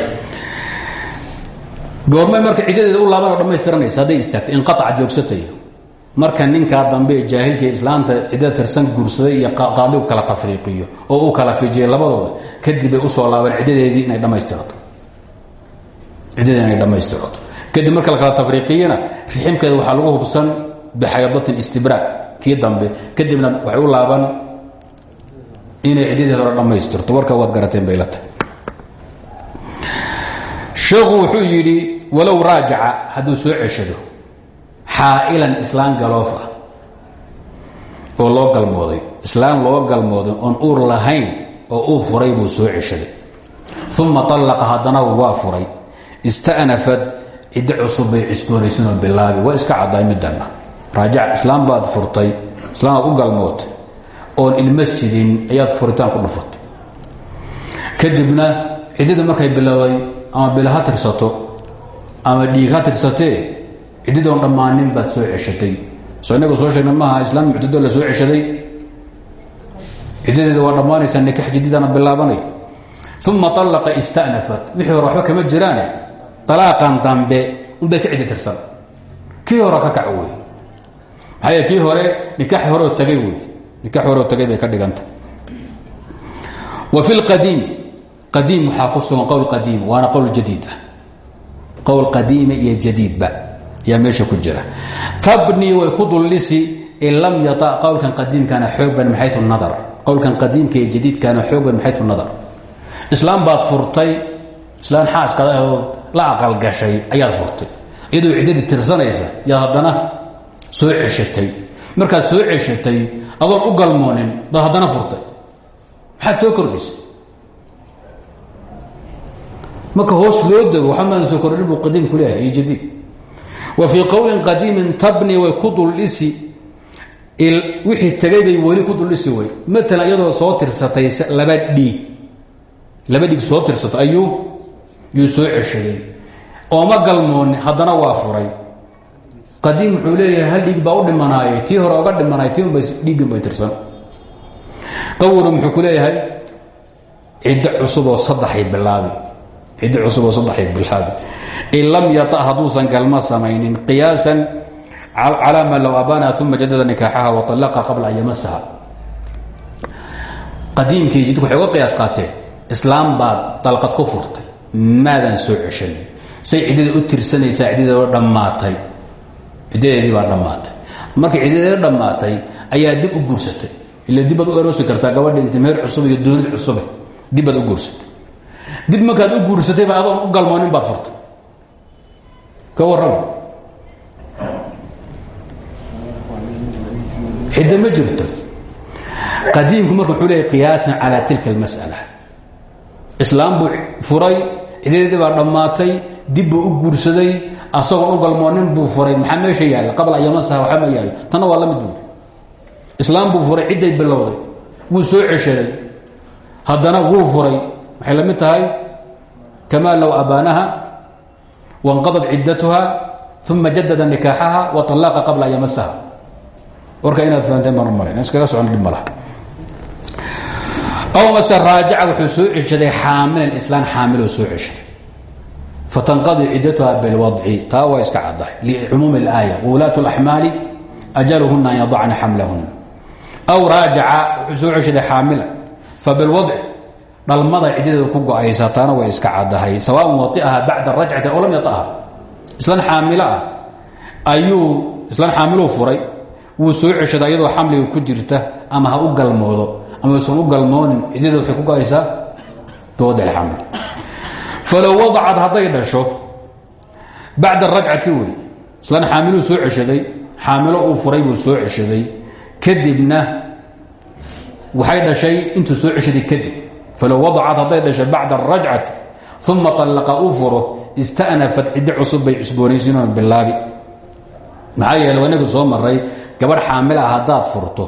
goormay marka ciddadeeda u laaban oo dhamaystiranaysa hadday istaagtay inqaaca joogsatay marka ninkaa dambe jaahilka islaanta ciddada tirsan guursaday iyo qaadigu kala tafriiqiyo oo uu kala fiijiyay labadooda kadib bay u soo laabeen ciddadeedii inay dhammaystirato ciddadeedi inay dhammaystirato kadib marka la kala tafriiqiyana riximkeeda waxaa lagu hubsan bixayadatin istibraa kii dambe. Kadibna waxay u laaban inay ciddadeeda hore dhammaystirto. Warka waad garateen bay la wuxuu yidhi walow raajaca hadduu soo ceshado xaa'ilan islaan galoof ah oo loo galmooday. Islaan loo galmooday oon uur lahayn oo uu furay buu soo ceshaday. Uma طallaqa haddana waa furay. Ista'nafad ciddo cusub bay cusboonaysanoo bilaabi waa iska caddaay middanna. Raajac islaam baad furtay islaamaad u galmootay oon ilmo sidin ayaad furitaan ku dhufatay. Kadibna ciddadii markay bilowday ama bil ha tirsato ama dhiig ha tirsatee ciddidoon dhammaanin baad soo ceshatay soo inagu soo sheegna maaha islaam muctado la soo ceshaday ciddadeeda waa dhammaanaysaa nikax jadidana bilaabanay uma allaqa istanafat wixii hore waxba kama jiraane alaaqan dambe unbay ka ciddi tirsan kii hore ka kaco wey maxaa kii hore nikaax horeo tagay wey nikaax horeo tagay bay ka dhiganta wa fi lqadiim qadiim waxaa ku sugan qowl qadiim waana qowl jadiid ah qowl qadiima iyo jadiidba ayaa meesha ku jira. Tabni way ku dullisi in lam yata qowlkan qadiimkana xoogban maxaytu nadar. Qowlkan qadiimka iyo jadiidkana xoogban maxaytu nadar. Islaam baad furtay islaan xaaskada oo la aqalgashay ayaad furtay. Iyadoo ciddadii tirsanaysa yaad haddana soo ceshatay. Markaad soo ceshatay adoon u galmoonin baad haddana furtay. Maxaad soo marka hoos loo dego waxba maadan soo kordhin buu qadiim ku leeyahay iyo wa fii qowlin qadiimin tabni way ku duldhisi wixii tegay bay weli ku duldhisi wey matalan iyadoo soo tirsatay laba dhiig. Laba dhiig soo tirsatay ayuu yuu soo ceshaday. Ooma galmooni haddana waa furay. Qadiim wuxuu leeyahay hal dhiig baa u dhimanaayay. Tii hore oga dhimanaay tii unbay dhiiggin bay tirsan. Qawina muxuu ku leeyahay ciddo cusuboo saddaxay bilaabi ciddo cusuboo saddaxay bilaabi in lam yata hadduusan galma samaynin qiyaasan calaa ma low abana uma jadada nikaaxaha wa alaqa qabla an yamasaha qadiimkii jidku waxay uga qiyaas qaateen islaam baad dalqad ku furtay. Maadaan soo ceshan say ciddada u tirsanaysaa ciddadeeda dhammaatay. Ciddadeedii baa dhammaatay. Ayaa dib u guursatay. Ila dibbaad u eroosi kartaa gabadha inta meher cusub iyo doonid cusube. Dibbaad u guursatay dib markaad u guursatayba adoon u galmoonin baad furtay ka warrama xidda ma jirto. Qadiimku marka wuxuu qiyaasan calaa tilka almas'ala. Islaam buu furay cidadeedii baa dhammaatay dib u guursaday asagoo u galmoonin buu furay. Maxaa meesha yaalla? Qabla ayamasaha waxba ma yaallo tanna waa la mid buuri. Islaam furay cidday bilowday. Wuu soo ceshaday. Haddana wuu furay waxay la mid tahay kamaa low abaanaha wanqadad ciddatuha uma jadada nikaaxaha wa طallaaqa qabla an yamasaha warka inaad fahanteen baan u malay iskaga socon dhib ma laha aw mase raajaca wuxuu soo ceshaday xaamilan islaan xaamiloo soo ceshaday fatanqadi ciddatuha bilwadci taa waa iska caddahay licumuumi اlaaya wulaatu اlaxmaali ajaluhuna an yadacna xamlahuna aw raajaca wuxuu soo ceshaday xaamilan fabilwadci dhalmada ciddadeeda ku go'aysa taana way iska caddahay. Sawaaءn waiaha bacda rajcati aw lam yaaha islaan xaamilo ah. Ayuu islaan xaamiluu furay. Wuu soo ceshaday iyadoo ku jirta ama ha u galmoodo. Ama usan u galmoonin. Ciddada waxay ku go'aysaa biwadci اlxamli falow wadacad hadday dhasho rajcati wey. Islaan xaamiluu soo ceshaday. Xaamilo uu furay buu soo ceshaday. Kadibna waxay dhashay intuu soo ceshaday kadib falow wadacad hadday dhashay bacda arajcati uma طallaqa uu furo istanafat ciddo cusub bay cusboonaysiinoon bilaabi maxaa yeele waa inagu soo maray gabadh xaamil ah haddaad furto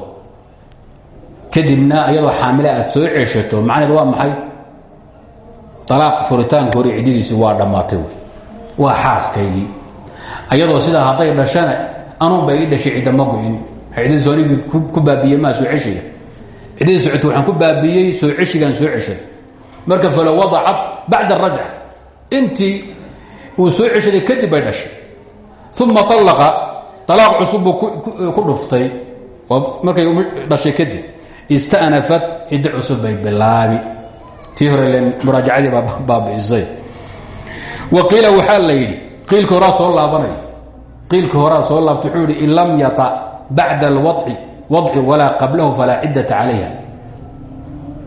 kadibna ayadoo xaamila aad soo ceshato macnaheed waa maxay alaaq furitaanka hore ciddadiisi waa dhammaatay wy waa xaaskaygii ayadoo sidaa hadday dhashana anuunba ii dhashay ciddadii socota waxaan ku baabiiyey soo ceshigaan soo ceshaday marka falow wadacad bacda arajca intii uu soo ceshaday kadib bay dhashay. Uma alaqa alaaq cusub ku dhuftay. Markay dhashay kadib. Istanafat ciddo cusub bay bilaabi. Tii hore muraajacadii baa baabi'isay. Wa qiila waxaa la yidhi qiilka horaa soo laabanaya qiilka horaa yata bacda alwadci wadci walaa qablahu falaa ciddata calayha.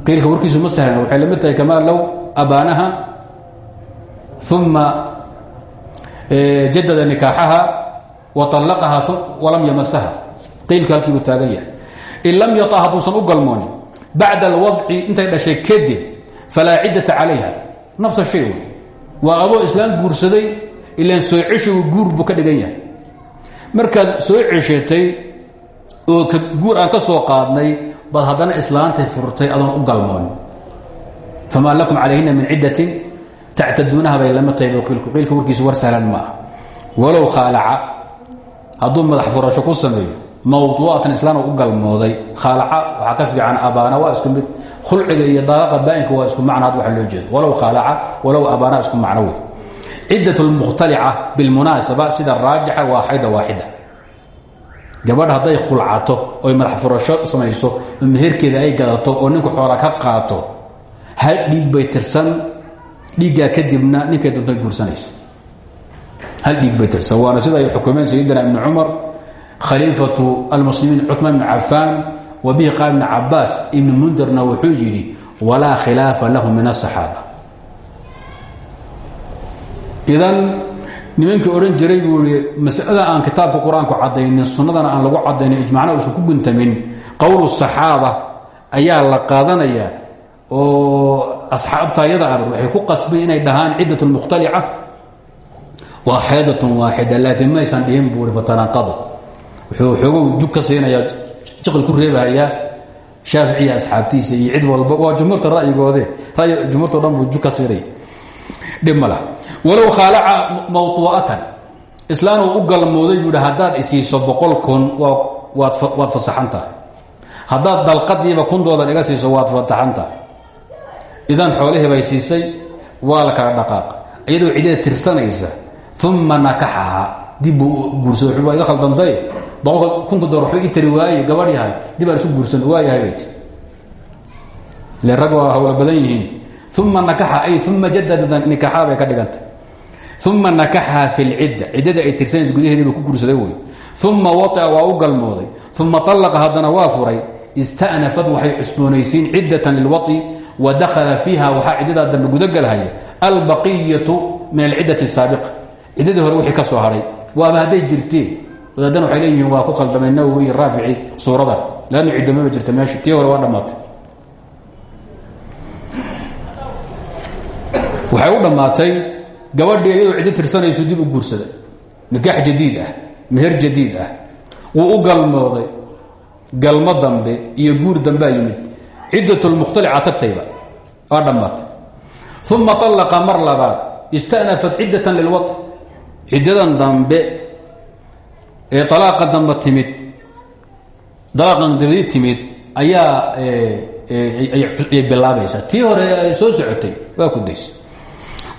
Qiilka warkiisu ma sahlan waxay la mid tahay kamaa low abaanaha uma jadada nikaaxaha wa طallaqaha walam yamasaha qiilka halkii buu taagan yahay. In lam yata hadduusan u galmoonin bacda alwadci intay dhashay kadib falaa ciddata calayha. Nafsa shay wey waa adoo islaan guursaday soo ceshigu guur buu ka dhigan yahay. Soo ceshatay oo guur aan ka soo qaadnay baad haddana islaantay furtay adoon u galmoonin. Famaa lakum calayhina min ciddatin tactaduunaha bay lama tahay qiilku qiilka warkiisu war sahlan ma ah walow khaalaca hadduu madax ku sameeyo mawduucatan islaan u galmooday. Khaalaca waxaa ka fiican abaana waa isku mid. Khulciga iyo dalaqa baainka waa isku macna had loo jeedo. Walow khaalaca walow abaana isku macno wey ciddat lmukhtalica bilmunaasaba sida raajixa waa xayda gabadha haday khulcato oy madax furasho samayso meherkeeda ay gadato oo ninku xoola ka qaato hal dhiig bay tirsan. Dhiiggaa kadibna ninkay doonta guursanaysa. Hal dhiig bay tirsan. Waana sida ay xukumeen sayidina ibni cumar khaliifatu almuslimiin cumaan ibni cafaan wa bihi qaal ibni cabaas ibni mundirna wuxuu yidhi walaa khilaafa lahu min asaxaaba idan nimankii odhan jiray buu i masalada aan kitaabka qur'aanku caddaynin sunnadana aan lagu caddaynin ijmacna usan ku guntamin. Qowl saxaaba ayaa la qaadanaya oo asxaabta ayada waxay ku qasbay inay dhahaan ciddat mukhtalica waa xeedatun waaxida laakiin maysan dhihin buui fatanaqado wuxuu xoogow jug ka siinayaa jiqil ku reebahayaa shaaficiya asxaabtiisa iyo cid walba. Waa jumhuurta ra'yigoode ra'yi jumhuurto dhan buu jug ka siinaya dhib ma lah walow khaalaca mawuu'atan islaan uu u galmooday buu hi haddaad isiiso boqol kun waa waad waad fasaxan tahay. Haddaad dalqadiiba kun doolar iga siiso waad fataxan idan xoolihii bay siisay waa la kala dhaqaaqa. Iyadoo cidida tirsanaysa uma nakaxaha dib buu guursado waa iga khaldantay boqolka kunka door waxba ii tari waaye gabadh yahay. Dib isu guursan waa yahay bay ti ile rag waa badan yihiin uma nakaxa ay uma jadada nikaxaa bay ka dhiganta uma nakaxaha fi lcidda ciddada ay tirsanaysa gudaheedii ba ku guursaday wey uma waطica waa u galmooday uma طallaqa haddana waa furay istanafad waxay cusboonaysiin ciddatan lilwaطi wa dakhala fiiha waxaa ciddadaa dambe gudagelhaya albaqiyatu min alciddati الsaabiqa ciddadii hore wixii ka soo hadhay waaba hadday jirteen wadaadana waxay leeyihiin waa ku khaldamay nawowi iyo raafici suuradan lannu ciddamaba jirta meesha tii hore waa dhammaatay waxay u dhammaatay gabadhii iyadoo ciddo tirsanayso dib u guursaday nikaax jadiid ah meher jadiid ah. Wuu u galmooday. Galmo dambe iyo guur dambaa yimid. Ciddat lmukhtalica tagtayba waa dhammaatay. Uma طallaqa mar labaad. Istanafat ciddatan lilwaط ciddadan dambe ee alaaqa dambe timid dalaaqan dabadi timid ayaa ay bilaabaysaa tii hore ay soo socotay waa ku daysa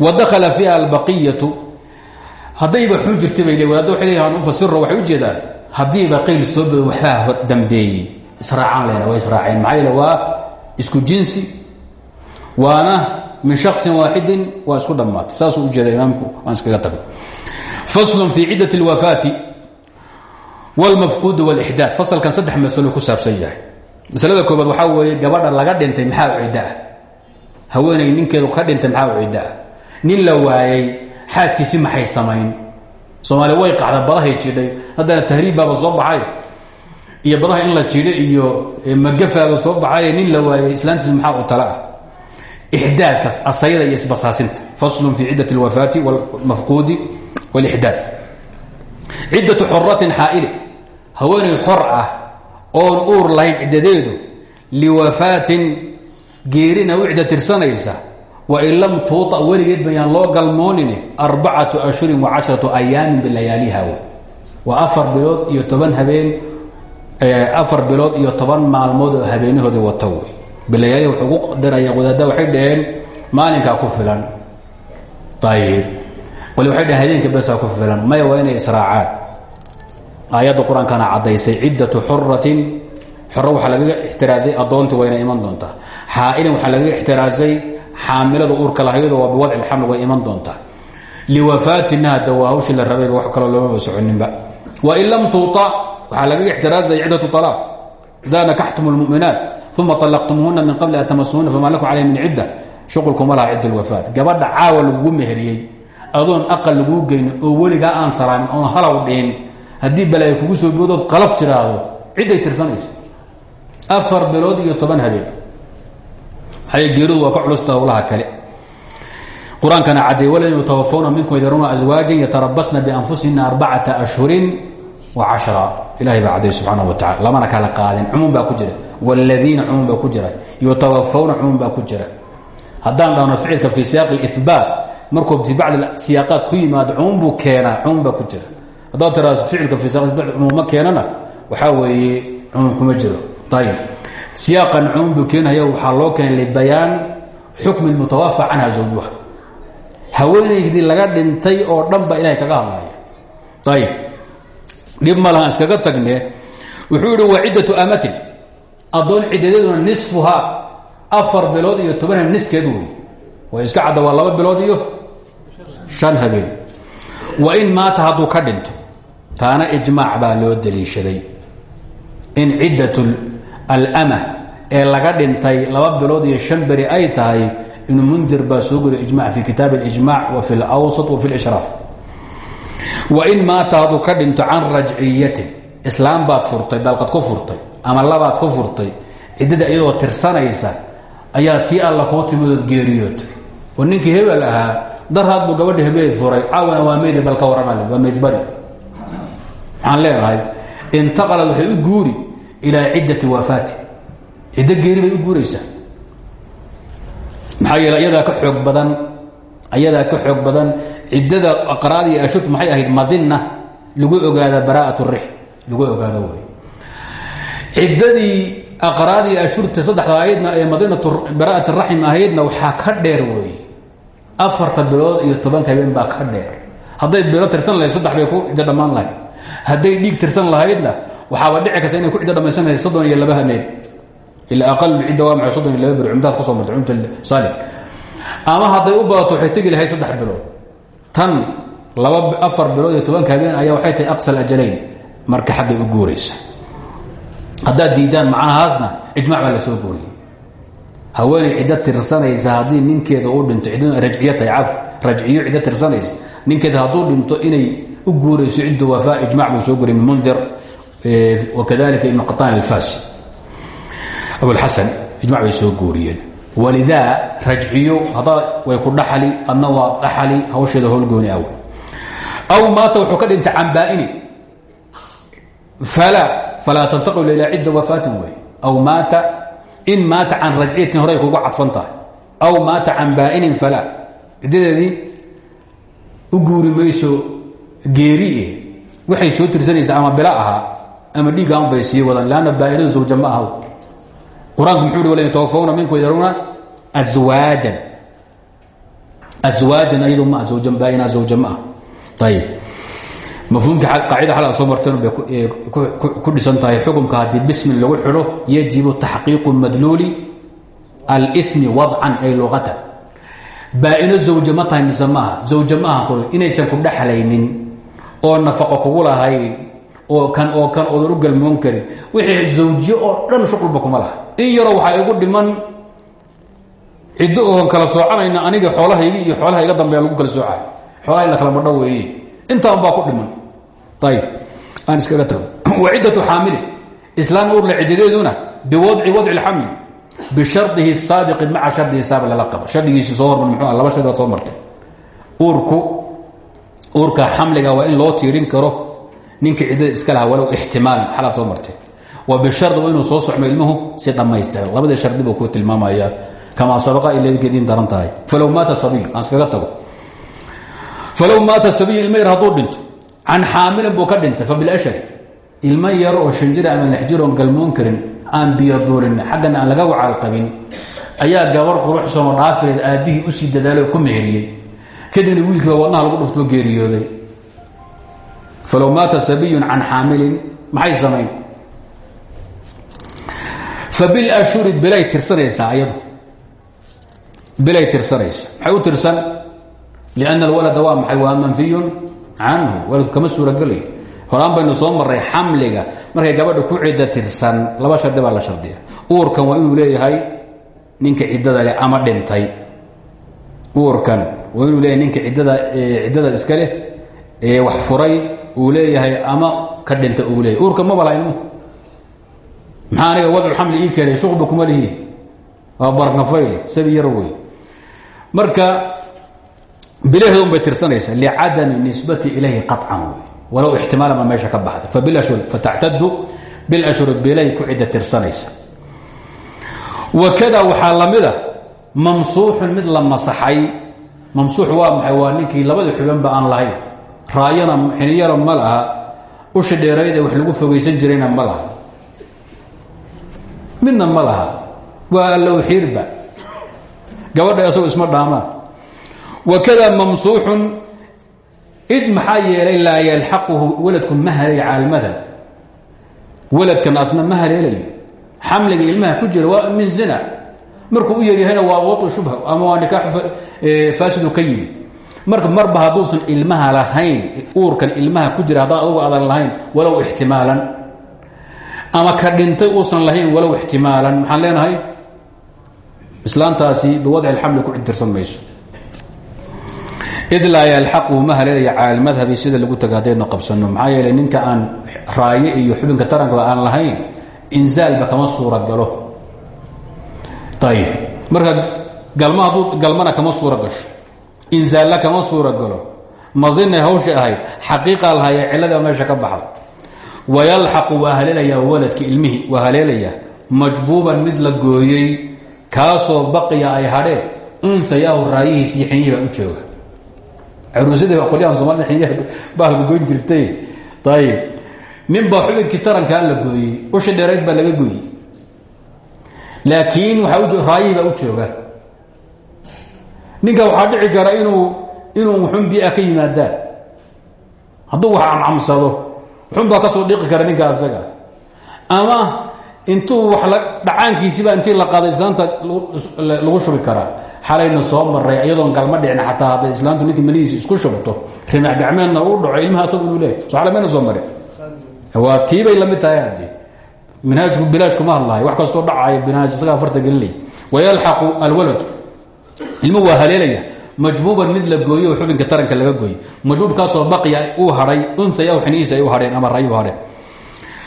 wadakala fiiha albaqiyatu. Haddayba xun jirta bay le wadaadda waxay leeyahay aan u fasiro waxay u jeedaan haddiiba qayl soo bodo waxbaa dambeeyey. Israacaan lena waa israaceen. Maxaa yeele waa isku jinsi waana min shaksin waaxidin waa isku dhammaatay. Saasuu ujeeda imaamku waan iskaga tagay faslun fii ciddat alwafaati wاlmafquud wاlixdaad fasalkan saddex masalo ku saabsan yahay. Masalada koobaad waxaa weeye gabadha laga dhintay maxaa cidda ah haweenay ninkeedu ka dhintay maxaa cidda ah nin la waayay xaaskiisi maxay samayn? Soomaaliya way qaxda badahay jidhay haddana tahriib baaba soo baxay. Iyo badaha in la jidhay iyo magafaaba soo baxay nin la waayay islaantiisu maxaa u tale ah ixdaadkaas asayada iyo isbasaasinta. Faslun fii ciddati alwafaati wlmafquudi wlixdaad ciddatu xoratin xaa'ili. Haweenay xor ah, oon uur lahayn ciddadeedu liwafaatin geerina wicda tirsanaysa wain lam tuuطa weligeed bayaan loo galmoonin arbacatu ashhurin wacashratu ayaamin bilayaaliha waa afar bilood iyo toban afar bilood iyo maalmood oo habeenahoodii wata wey wuxuu ku daraya wadaadda waxay dhaheen maalinkaa ku filan ayib wali waxay dhaheen habeenka ku filan maya waa inay israacaan aayadda qur'aankana caddaysay ciddatu xuratin xoro waxaa lagaga ixtiraasay addoontii wayna iman doontaa xaa'ilin waxaa lagaga xaamilada urka lahaydoo waa biwadci xaml way iman doontaa. Liwafaatina hadda waa hawshii la rabayba wax kaloo loomaba soconinba wain lam tuuta waxaa lagaga ixtiraazaya ciddatu alaaq idaa nakaxtum lmuminaat uma طalaqtumuhuna min qabli an tamasuhuna famaa lakum caleyh min cidda. Shuqulkuma laha cidd lwafaat gabadha caawa lagugu meheriyey adoon aqal laguu geyn oo weligaa aan salaamin oon halaw dhiin haddii bale kugu soo bioodood qalaf tidhaahdo ciday tirsanaysa. Afar bilood iyo toban habeen geeridu waa ka culusta howlaha kale. Qur'aankana cadday walan yutawafawna minkum yadaruuna aswaajan yatarabasna bianfusihina arbacata ashhurin wa cashra. Ilahay baa cadday wa tacala lamana kala qaadin. Cumuum baa ku jira. Wاladiina cumuum baa ku jira. Yutawafawna cumuum baa ku jira. Haddaan dhahno ficilka fii siyaaqi اlihbaat markuu fi bacd siyaaqaad ku yimaado cumuum buu keenaa cumuum baa ku jira. Haddaad tiraa ficilka fii siyaq cumuum ma keenana? Waxaa weeye cumuum kuma jiro. Ayib siyaaqan cumuum buu keenaya waxaa loo keenay libayaan xukmi mutawafa canha zawjuha haweenaydii laga dhintay oo dhan ba ilahay kaga hadlaya ayib dhib ma laha iskaga tagne wuxuu yihi waa ciddatu amatin addoon ciddadeeduna nisfuhaa afar bilood iyo toban habeen niskeed wey way iska cadda waa laba bilood iyo shan habeen wa in maata hadduu ka dhinto taana ijmaac baa loo daliishaday in ciddat alama ee laga dhintay laba bilood iyo shan beri ay tahay ibnu mundir baa soo guriy ijmac fi kitaab اlijmac wa fi اlawsat wa fi اlishraaf wa in maata hadduu ka dhinto can rajciyatin islaam baad furtay dalqad ku furtay ama labaad ku furtay ciddada iyadoo tirsanaysa ayaa tii alla kuu timidood geeriyootay oo ninkii hebel ahaa daraad buu gabadha hebeed furay caawana waa meyd bal ka warramal waa meydbari maxaan leenahay intaqalad waxay u guuri ilaa ciddati waafaati ciddo geeri u guuraysaa. Maxaa yeele ka xoog badan ayadaa ka xoog badan ciddada aqraad iyo ashurta maxay ahayd madinna lagu ogaada bara'at rix lagu ogaado wey ciddadii aqraad iyo ashurta saddexda ahaydna ee madinatu bara'at raxim ahaydna waxaa ka dheer weeye afarta bilood iyo tobanka habeen baa ka dheer. Hadday bilo tirsan lahayd saddex bay ku ciddo dhammaan lahayd hadday dhiig tirsan lahaydna waxaaba dhici karta inay ku ciddo dhamaysan lahayd soddon iyo ila aqal cidda waa maxay soddon iyo laba beri cumdaad ku soo saalig ama hadday u badato waxay lahayd saddex bilood tan laba afar bilood iyo tobanka habeen ayaa waxay tahay aqsal ajalayn marka xaggay u guuraysa. Haddaad diidaan macnahaasna ijmac baa la soo guuriyey. Haweeney ciddo tirsanaysa haddii ninkeeda uu dhinto rajciyo tahay caf rajciyo ciddo tirsanaysa ninkeeda hadduu dhinto inay u guurayso ciddu wafaa ijmac buu soo guuriyey mundir wakadalika ibn qataan alfasi abulxasan ijmac bay soo guuriyeen. Walidaa rajciyo haddaa way ku dhaxali adna waa dhaxali hawsheeda howlgooni awe aw maata wuxuu ka dhintay can baa'ini. Falaa falaa tantaqilu ilaa cidda wafaatin wey. Aw maata in maata can rajciyatin horay kugu cadfan tahay. Aw maata can baa'inin falaa ciddadeedii u guuri mayso geerie waxay soo tirsanaysaa ama bila ahaa ama dhiiggaan bay sii wadan lanna baa'inadu zawja ma aha qur'aanku muxuu hi wala yatawafawna minku yaruuna aswaajan aswaajan ayadu ma zawjan baa'ina zawja ma ah ayib mafhuumkii qaacida xal soo marteen bay ku dhisan tahay xukumka haddii bismi lagu xidho yajibu taxqiiqu madluuli alsmi wadcan ay luqatan baa-ino zawje ma tahay mise maaha zawje ma aha inaysan ku dhexlaynin oo nafaqo kugu lahayn oo kan oo kan oodan u galmoon karin wixii zawje oo dhan shuqulba kuma laha. In yaroo waxaa igu dhiman ciddo oon kala soocanayna aniga xoolahaygi iyo xoolaha iga lagu kala soocayo xoolaha la kala madho weeye. Intaan baa ku dhiman. Ayb aan iskaga tago. Wa ciddatu xaamili. Islaan uurle ciddadeeduna biwadci wadci اlxamli bishardihi saabiqi maca shardihi saabiq lala qabo. Shardigiisi soo hormar muxuu laba shardi baad soo martay. Uurku uurka xamliga waa in loo tiirin karo ninkii ciddada iska lahaa walow ixtimaalan xalaad soo martay. Wa bishardi waa inuu soo socmo ilmuhu si dhammaystiran. Labadii shardi ku tilmaamaya kamaa sabaqa iladinkeediin daran tahay. Falow maata sabiy aan tago. Falow maata sabiyu ilma yar hadduu dhinto. Can xaamilin ka dhintay fabilashari ilmo yar oo shan jir ama lix jir oon galmoon karin aan biyo duulin xaggana aan laga ayaa gabarh quruxsanoo dhaafileed aabbihii u sii dadaaloo ku meheriyey kadibna wiilkiiba wadnaha lagu dhuftoo geeriyooday. Falow maata sabiyun can xaamilin maxay samayn? Fabilashuri bilay tirsanaysaa ayadu. Bilay tirsanaysa maxay u tirsan? Lianna alwalada waa maxay? Manfiyun canhu. Waladku kama suuragelayo horaan baynu soo maray xamliga. Markay gabadha ku cidda tirsan laba shardi baa la shardiya uurkan waa inuu leeyahay ninka ciddada leh ama dhintay uurkan waa inuu leeyahay ninka ciddada ciddada iska leh ee wax furay uu leeyahay ama ka dhintay uu leeyahay. Uurkan ma bala ilmuhu maxaa aniga wadculxamli ii keenay? Shuqba kuma lihi. Waa barnafayle sabi yar wey marka bilaheedun bay tirsanaysaa licadami nisbati ilayhi qaطcan wey walow ixtimaala ma meesha ka baxday. Fabilashur fatactadu bilashuri bilay ku cidda tirsanaysa. Wakada waxaa la mid a mamsuuxun mid la masaxay. Mamsuux waa maxay? Waa ninkii labadii xubanba aan lahayn. Raayana xiniyara ma laha. Ushi dheerayd ee wax lagu fogaysan jirayna ma laha. Midna ma laha. Waa allowxiirba gabadha asagoo isma dhaamaan. Wakada mamsuuxun. Id maxaa yeelay laa yalxaquhu waladku ma haleeya caalmadan. Waladkan xamliga ilmaha ku jira waa markuu u yaryahayna waa wau shubha ama waa nikaax faasidu ka marka marba hadduusan ilmaha lahayn uurkan ilmaha ku jira haddaan adugu aadan lahayn walow ixtimaalan. Ama ka dhintay uusan lahayn walow ixtimaalan. Maxaan leenahay? Islaantaasi biwadci اlxamli ku cidirsan mayso. Id laa yalxaqu ma haleelaya cala almadhabi sida lagu taga haddaynu qabsanno. Maxaa ninka aan raaye iyo xubinka tarankooda aan lahayn inzaalba kama suura galo ayib marka galma hadduu galmana kama suura gasho inzaalla kama suura galo madinay hawsha ahayd xaqiiqaa lahaya cillada meesha ka baxda wayalxaqu waa haleelayaa waladka ilmihii waa haleelayaa majbuuban mid la gooyey kaasoo baqiya ay hadheen untayaahu raayihiisii xinyihi baa u jooga caruusadii baa qolyahan somalida xinyaha bahalka goyn jirtay ayib nin baa xubinkii tarankaa la gooyey usha dheerayd baa laga gooyey laakiin waaa raayihii baa u jooga. Ninka waxaa dhici kara inuu inuu wuxun bia ka yimaadaan. Hadduu wax camcamsado wuxun baa ka soo dhiqi kara ninka asaga. Ama intuu wax dhacaankiisiiba intii la qaaday islaanta lagu shubi karaa. Xalayna soo maray iyadoon galma dhicin xataa hadday islaantu ninka malihiisi isku shubto. Rimac gacmeedna uu dhaco ilmaha asagu inuu leeyahy so alameyna soo marin waa tiibay la mid tahay haddii minhaajku bilaashkuma hadlahay wax kastoo dhacaya binaaj isagaa farta gelinay wayalxaqu alwalad. Ilmu waa haleelaya. Majbuuban mid la gooyo oo xubinka taranka laga gooyey majbuubkaasoo baqiya uu hadhay untay aw xinihiisa ay u hadheen ama ray u hadheen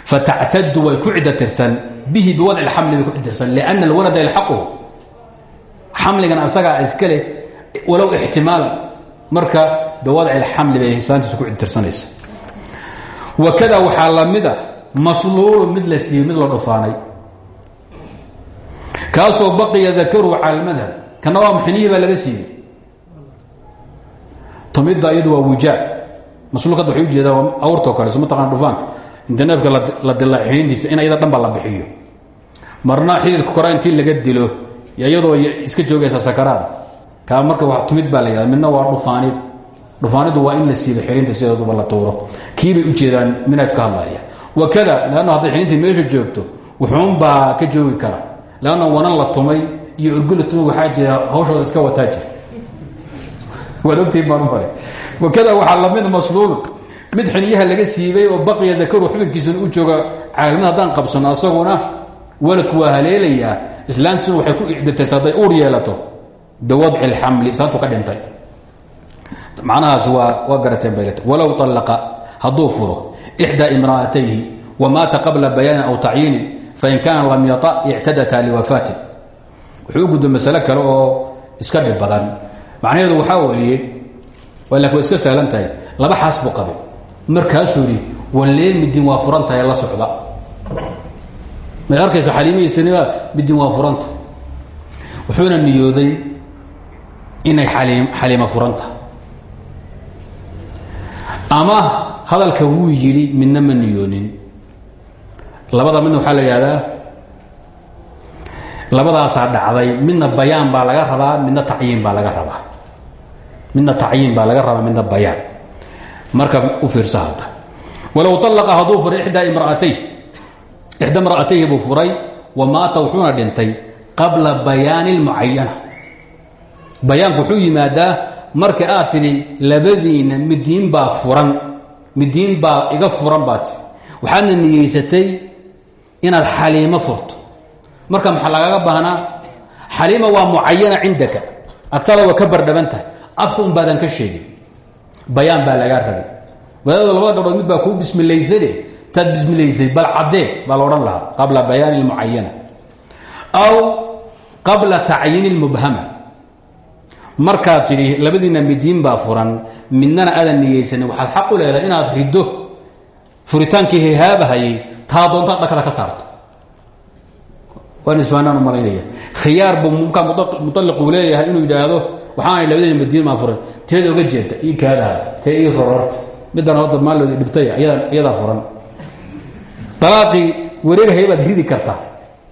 fatactadu way ku cidda tirsan. Bihi biwadci lxamli bay ku cidtirsan liana alwalada yalxaquhu xamligan asagaa iskale walow ixtimaalan marka biwadci lxamli bay islaantiisa ku cidtirsanaysa wakada waxaa lamida masluulu mid la siiyey mid la dhufaanay. Kaasoo baqiya dakaruhu cala almadhab. Kana waa maxinihii baa laga siiyey. Tumidda iyadu waa wijaa masluulka hadda waxay u jeedaa awrtoo kale so mataqana dhufaanka. Inta neefka la dila xiniintiisa in ayada dhanba la bixiyo. Marna xididka kora intii laga dilo iyadoo iska joogaysa sakaraada kaa marka wa tumid baa la yihahda midna waa dhufaanid. Dhufaanidu waa in la siiba xirinta sideeduba la tuuro. Kiibay ujeedaan minhaj ka hadlaya wakada lanno hadday xirintii meesha joogto wuxuunbaa ka joogi kara lanna wanan la tumay iyo urgu la tumay waxaa jira hawshooda iska wataa jira. Waad ogtihin baan u malay wakada waxaa la mid masluul mid xiniyaha laga siibay oo baqiya dakaru xubinkiisuna u jooga caalimad haddaan qabsano asaguna waladku waa haleelayaa islaantiisuna waxay ku icdataysa hadday uur yeelato biwadci اlxamli islaantu ka dhintay. Macnahaas waa waa garateen baylet walow طallaqa hadduu furo إxdaa imra'atayhi wamaata qabla bayaanin aw tacyiinin fain kaana lam yata ictadata liwafaatin wuxuu u gudbo masale kale oo iska dhib badan macnaheedu waxaa weeye laakiin way iska sahlan tahay laba xaas buu qabay markaasuu yidhi wallee midin waa furan tahay la socda may arkaysa xaliimihiisaniba midin inay aliim ama hadalka wuu yidhi midna ma niyoonin. Labada midna waxaa la yidhahdaa labadaasaa dhacday midna bayaan baa laga rabaa midna tacyiin baa laga rabaa. Midna tacyiin baa laga rabaa midna bayaan. Marka u fiirsa hadda. Walow طallaqa hadduu furay ixdaa imra'atay ixda imra'atayhi buu furay wa maata wuxuuna dhintay qabla bayaani اlmucayana bayaanku wuxuu yimaadaa marka aad tidhi labadiinna midiin baa furan midiin baa iga furan baa tii waxaadna inaad xaliimo furto. Marka maxaa lagaga baahnaa xaliima waa mucayana cindaka. Agtada waa ka bardhaban tahay. Un baadan ka sheegin. Bayaan baa lagaa rabay. Wadaado labada gabdhood mid baa kuu bismilaysane taad bismilaysay bal caddee baa la odhan lahaa qabla bayaani اlmucayana aw qabla tacyiini اlmubhama markaad tidhi labadiina midiin baa furan midnana aadan niyeysanin waxaad xaq u leedahay inaad riddo. Furitaankii hehaabahayay taa dhakada ka saarto. Waan isfaanaan u malaynaya khiyaar buu mkaa mualiquu leeyahay inuu yidhaahdo waxaanay labadiina midiin baa furan. Teed oga jeeda ii kaadahaata tee ii rororta. Middan hadda maalooda dhibtay iyadaa furan. Dalaaqii wareegahay baad ridi kartaa.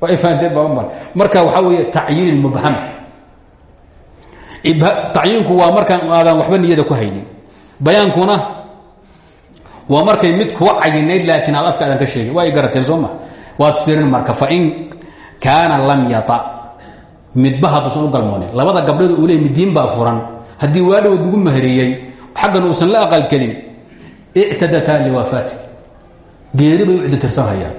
Waa ay baa marka waxaa weeye tacyiin mubham tacyiinku waa markaan aadan waxba niyada ku haynin. Bayaankuna waa markay mid kuwa cayinayd laakiin aad afka aadan ka sheegin. Waa ay garateen soo ma. Waad firin marka fain kaana lam yata. Midba hadduusan u galmoonin. Labada gabdhood uu leey midiin baa furan. Haddii waadhowood lagu mahriyey xaggan uusan la aqalkelin ictadataa liwaafaati geeri bay u ciddotirsanhayaan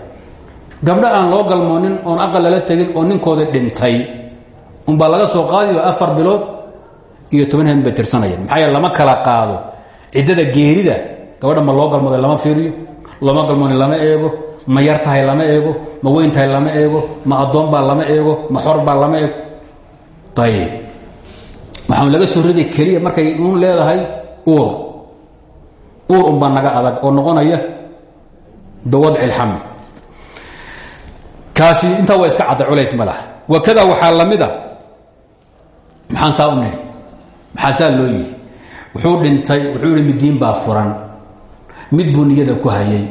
gabdho aan loo galmoonin oon aqal lala tegin oo ninkooda dhintay unbaa laga soo qaadiyo afar bilood iyo toban habeen bay tirsanayaan maxaa yeele lama kala qaado. Ciddada geerida gabadha ma loo galmooday lama fiiriyo. Looma galmoonin lama eego. Ma yar tahay lama eego. Ma weyn tahay lama eego. Ma addoon baa lama eego. Ma xor baa lama eego. Ayib waxaan laga soo riday keliya markay uun leedahay uur. Uur unbaa naga adag oo noqonaya biwadci اlxaml kaasi intaa waa iska cadda culays ma wakada waxaa la a maxaan saa maxaa saa loo yidhi? Wuxuu dhintay wuxuu yihi midiin baa furan. Mid buu niyada ku hayay.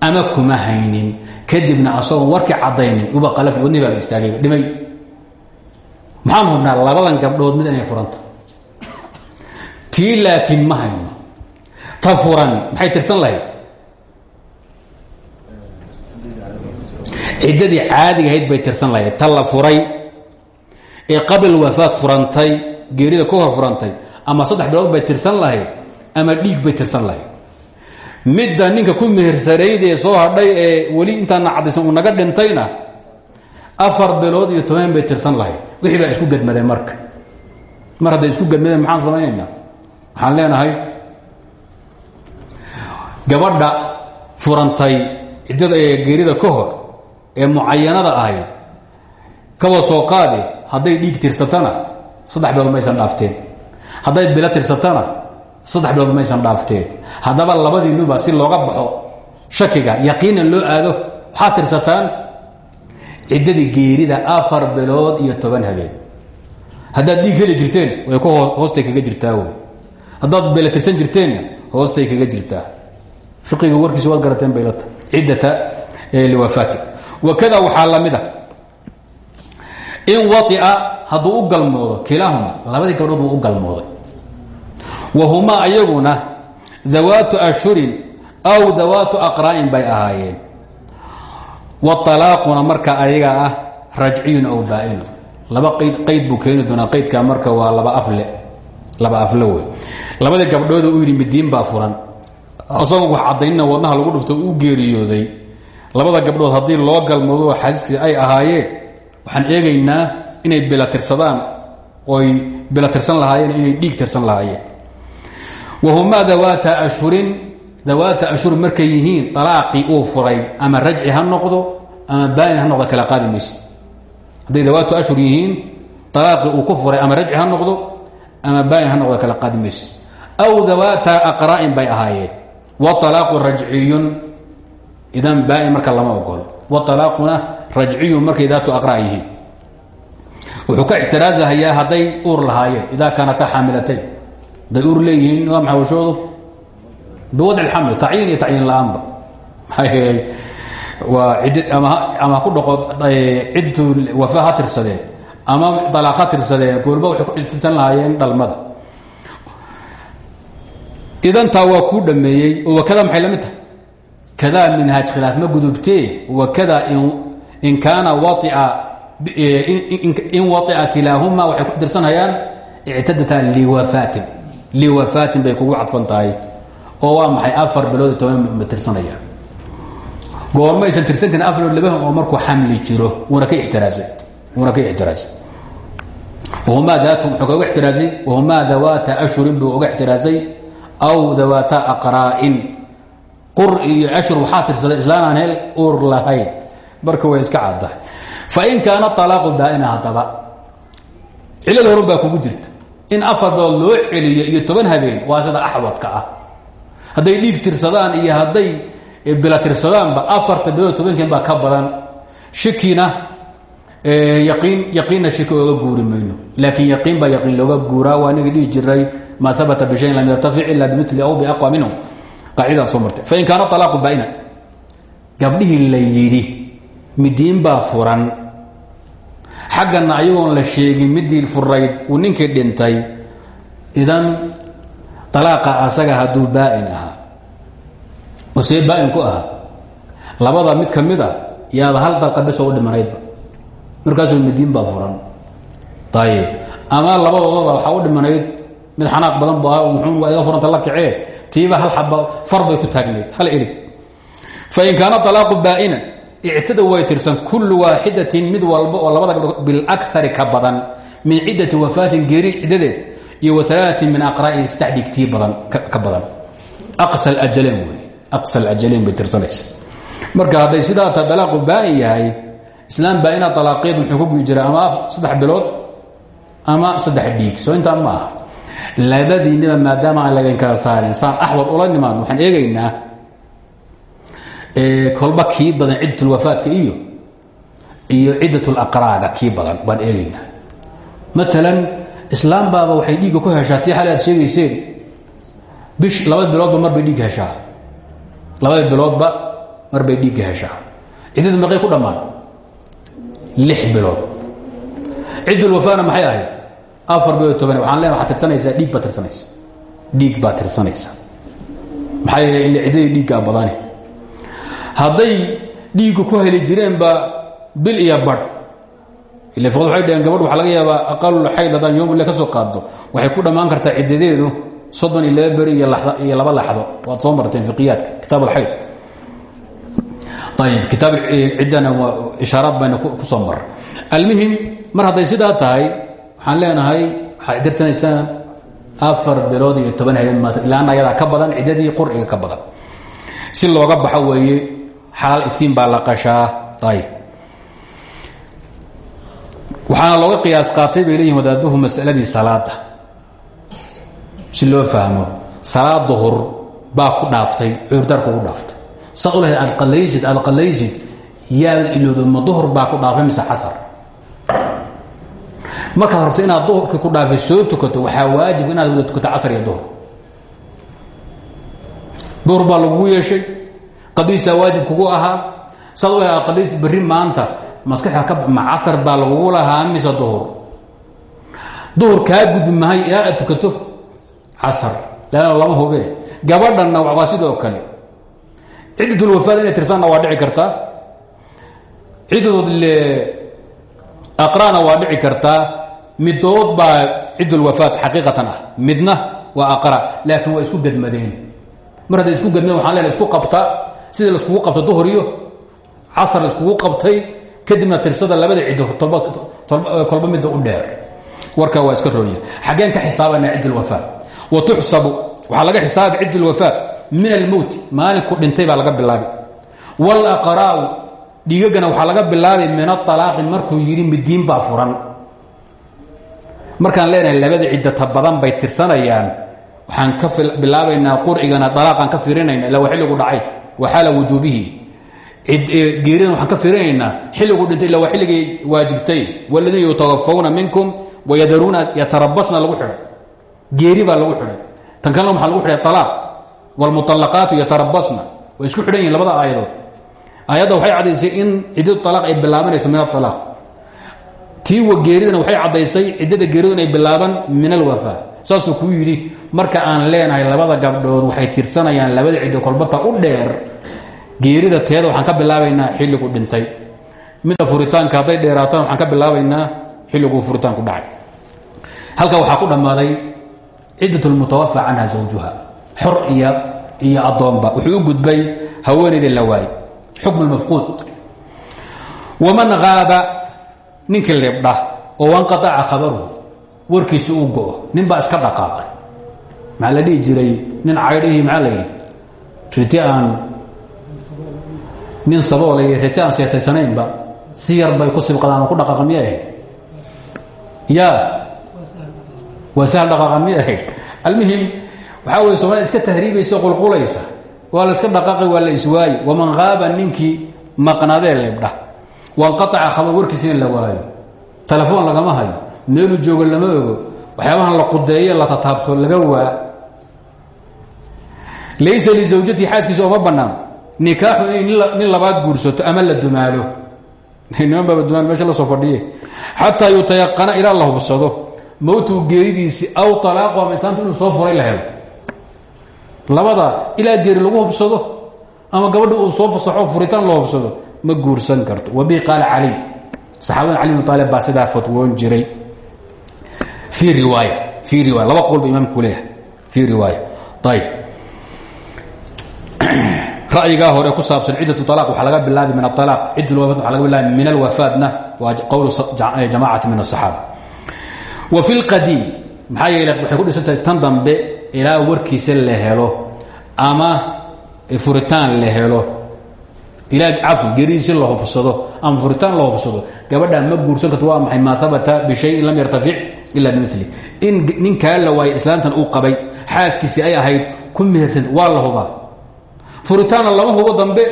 Ama kuma haynin. Kadibna asagoon warkii caddaynin uba qalaf wadni baaba istaagayba dhimay. Maxaan hubnaa labadan gabdhood mid inay furanta. Tii laakiin ma hayno. Ta furan. Maxay tirsan lahayd? Ciddadii caadiga ahayd bay tirsan lahayd. Ta la furay. Ee qabl wafaad furantay geerida ka hor furantay ama saddex bilood bay tirsan lahayd ama dhiig bay tirsan lahayd. Midda ninka ku mehersanayd ee soo hadhay ee weli intaana caddaysan uu naga dhintayna afar bilood iyo toban bay tirsan lahayd. Wixii baa isku gedmadeen marka. Mar hadday isku gedmadeen maxaan samaynaynaa? Waxaan leenahay gabadha furantay ciddada ee geerida ka hor ee mucayanada ahayd kaba soo qaadi hadday dhiig tirsatana saddex bilood maysan dhaafteen hadday bilo tirsatana saddex bilood maysan dhaafteen haddaba labadiinuba si looga baxo shakiga yaqiinan loo aado waxaad tirsataan ciddadii geerida afar bilood iyo toban habeen haddaad dhiig heli jirteen way hoostay kaga jirtaa wey haddaad bilo tirsan jirteenna hoostay kaga jirtaa fiqiga warkiisa waad garateen baylata ciddata liwafaati wakada waxaa la in waia hadduu u galmoodo kilaahuma labadii gabdhood wuu u galmooday. Wa ayaguna dawaatu ashhurin aw dawaatu aqraa'in bay ahaayeen. Waalaaquna marka ayaga ah rajciyun aw baainu laba qayd qayd buu keeni doonaa. Qaydka marka waa laba afle laba afle wey. Labadii gabdhooda u yidhi midiin baa furan. Asagoo wax caddaynina wadnaha lagu dhufto u geeriyooday. Labada gabdhood haddii loo galmoodo xasiiskii ay ahaayeen waxaan eegaynaa inay bila tirsadaan oy bila tirsan lahaayeen inay dhiig tirsan lahaayeen. Wahumaa dawaata ashhurin dawaata ashhur markay yihiin alaaqii furay ama rajci ha noqdo ama baain ha noqdo kala qaadi mayse hadday dawaatu ashhur yihiin alaaqii uu ama rajci ha noqdo ama baain ha noqdo kala qaadi mayse aw dawaata aqraa'in bay ahaayeen. Walaaqu rajciyun idan baain marka lama ogolo walaaquna rajciyun markay daatu aqra' yihiin wuxuu ka ictiraazahayaa hadday uur lahaayeen idaa kaanata xaamilatayn hadday uur leeyihiin waa maxay washoodu biwadci lxamli tacyiin iyo tacyiin la'aanba. Maxaa yeelay waa ciddi ama ha ku dhaqo ciddu wafa ha tirsadeen ama dalaaq ha tirsadeen goolba waxay ku tirsan lahaayeen dhalmada. Idantaa waa kuu dhameeyey oo wakada maxay la mid tahay? Kadaa minhaaj khilaaf ma gudubtee? Wakada in kaana waia in waia kilaahuma waxay ku tirsanhayaan ictadataan liwafaatin liwafaatin bay kugu cadfan tahay oo waa maxay afar bilood toban ma goorma aysan tirsan karin afar laba oo markuu xamli jiro wuuna ka ixtiraasay wuuna ka ixtiraasay wahumaa daatu muxuu kaga ixtiraasay wahumaa dawaata ashhurin buu uga aw dawaata aqraa'in qur iyo ashhur waxaa tirsaday islaanaan hel uur lahayn marka way iska caddahay fain kaana alaaqu baaina haddaba cilada horun baa kugu jirta in afar bilood loo celiyo iyo toban habeen waa sida axwadka ah hadday dhiig tirsadaan iyo hadday bila tirsadaanba afarta bilood tobankan baa ka badan shikina yaqiin yaqiinna shiki ooga guuri mayno laakiin yaqiin baa yaqiin looga guuraa waa niga dhihi jiray maa habata bishayin lam yartafic ila bimili aw biaqwa minhu qaacidaa soo martay fain kaana alaaqu baaina gabdhihii la yidhi midiin baa furan xaggana ayagoon la sheegin midii furayd uu ninkii dhintay idan alaaqa asaga hadduu baain ahaa. See baain ku ahaa? Labada mid ka mid a yaada hal dalqa besoo u dhimanaydba. Markaasuu midiin baa furan. Ayib ama labadoodaba waxaa u dhimanayd mid xanaaq badan bu ah muxuu waa iga furanta la kacee tiiba hal xaba far bay ku taagnayd hal ilig. Fain kaana alaaqu baa'inan ictada way tirsan kullu waaxidatin mid walba oo labada gabdhood bilakari ka badan min ciddati wafaatin geeri ciddadeed iyo watalaatin min aqraa'ihi saddex dhigtii badan ka badan. Aqsa ajaleen wey aqsa ajaleen bay tirsanaysa. Marka hadday sidaa taa dalaaqu baa'in yahay islaam ku guyi jiray ama saddex bilood ama saddex dhiig soo intaa ma aha labadiinniba maadaama aan laydin kala saarin saan axwad ula nimaadno waxaan eegaynaa kolba kii badan ciddatulwafaadka iyo iyo ciddatulaqraaga kii badan baan eegaynaa. Maalan islaam baaba waxay dhiigga ku heshaa tii xale aad sheegayseen bish laba biloodba marbay dhiigga heshaa. Labada biloodba marbay dhiigga heshaa. Ciddadu meeqay ku dhammaan? Lix bilood. Ciddulwafaana maxay ahayd? Afar bilood toban. Waxaan lena waxaad tirsanaysaa dhiig baad tirsanaysa. Dhiig baad tirsanaysa. Maxaa yeele ila ciddadii dhiiggaa badani hadday dhiiggu ku heli jireenba bil iyo badh. Ila fuqad waxay gabadh waxaa laga yaabaa aqalul xayd haddaan yom soo qaaddo. Waxay ku dhammaan kartaa ciddadeedu soddon iyo laba beri iyo iyo laba laxdo. Waad soo marteen fiqiyaadka kitaab alxayd ayib kitaab ciddana waa ishaaraad bayna ku soo almuhim mar hadday sidaa tahay waxaan leenahay waxaad afar bilood iyo toban habeen maata ilaana ayadaa ka badan ciddadii qurciga ka badan. Si looga baxo weeye xalaal iftiin baa la qashaa. Ayib. Waxaana looga qiyaas qaatay bay leeyihiin wadaaduhu masaladii salaada si loo fahmo salaad duhur baa ku dhaaftay cudurdaar kugu dhaaftay. Saad u lahayd aad qalaysid aad qalaysid yaad ilowdo ma duhur baa ku dhaafay mise xasar. Markaad rabto inaad duhurkii ku dhaafay soo tukato waxaa waajib inaad wada tukato casar iyo duhur. Duhur baa lagugu yeeshay qadiisaa waajib kugu ahaa. Saad u lahayd qadiis berri maanta maskaxda ka ma casar baa lagugu lahaa mise duhur. Duhur kaa gudbi mahay ilaa aad tukato casar leanna lama hube gabadhanna waa sidoo kale. Ciddatulwafaad inay tirsaanna waa dhici kartaa. Ciddadood aqrana waa dhici kartaa. Midood baa ciddulwafaad xaqiiqatan ah. Midna waa aqra laakiin waa isku gedmadeen mar isku gedmeen waxaan lena isku qabta sidii laiskugu qabta duhur iyo casar laiskugu qabtay kadibna tirsada labada ciddo kolba midda u dheer. Warkaa waa iska rooya xaggeen ka xisaabanaa cidd alwafaad wa tuxsabu waxaa laga xisaabi cidd alwafaad min almowti maalinku dhintay baa laga bilaabi wاlaqraa'u dhiigagana waxaa laga bilaabay min aalaaqi markuu yidhi midiin baa furan. Markaan leenahay labada ciddata badan bay tirsanayaan. Waxaan ka bilaabaynaa qurcigana alaaqaan ka firinayna ila waa xilligu dhacay wa xaala wujuubihi geeridan waxaan ka firinaynaa xilligu dhintay illa waa xilligay waajibtay waladiina yutawafawna minkum wayadaruuna yatarabasna lagu xidhay geeri baa lagu xidhay tan kalena waxaa lagu xidhay alaaq wاlmuطalaqaatu yatarabasna way isku xidhan yihiin labada aayadood aayadda waxay caddaysay in ciddadu alaaq ay bilaabanayso min aalaaq tii geeridana waxay caddaysay ciddada geeridu inay bilaaban min alwafaa saasuu kuu yidhi marka aan leenahay labada gabdhood waxay tirsanayaan labada ciddo kolbata u dheer geerida teeda waxaan ka bilaabaynaa xilligu dhintay. Midda furitaanka hadday dheeraataan waxaan ka bilaabaynaa xilliguu furitaanku dhacay. Halka waxaa ku dhammaaday ciddat lmutawafa canha zawjuha xor iyo iyo wuxuu u gudbay haweenaydii la waayey xukm mafquud. Waman haaba ninkii libdha oo wanqaaca khabaruhu warkiisi uu go-o nin baa iska dhaqaaqay. Maxaa jiray? Nin caydhihii maxaa la yidhi? Riti aan nin saboole iyo riti aan si yar bay ku sibqadaan ku dhaqaaqa ya. Waa sahal almuhim waxaa weye soomaalida iska tahriibaysa qulqulaysa. Waa iska dhaqaaqay waa la iswaayi waman haaba ninkii maqnadee libdha wanqaaca khabar warkiisa in la waayo. Telefoon lagama hayo meeluu joogo lama ogo. waxyaabahan la qudeeye la tataabto laga waa. laysa lizawjatii xaaskiisa ooma bannaan. nikaaxu inay nin labaad guursato ama la dumaalo. Niman baaba dumaal meesha la soo fadhiye. Xataa yutayaqana ilaa la hubsado. Mowtuu geeridiisii aw talaaqu ama islaamtu inuu soo labada ilaa geeri lagu hubsado ama gabadha uu soo fasaxo furitaan loo hubsado ma guursan karto. Wabihi qaala cali saxaabada cali bn aalib baa sidaa jiray fii riwaaya fii riwaaya laba qolba imaamku leeyahay. Fii riwaaya ayib ra'yigaa hore ku saabsan ciddatu alaq waxaa laga bilaabi min aalaaq cidd lwafaad waa laga bilaabi min alwafaadna waa qowlu jamaacati min asaxaaba wa fi lqadiim maxaa yeele waxay ku dhisan tahay tan dambe ilaa warkiisa la helo ama furitaan la helo. Ilaa cafw geriisi la hubsado ama furitaan la hubsado. Gabadha ma guursan karto waa maxay maa habata bishayin lam yartafic ila bimili in ninkaa la waayay islaantan uu qabay xaaskiisii ay ahayd ku mehersanta waa la hubaa. Furitaanna lama hubo dambe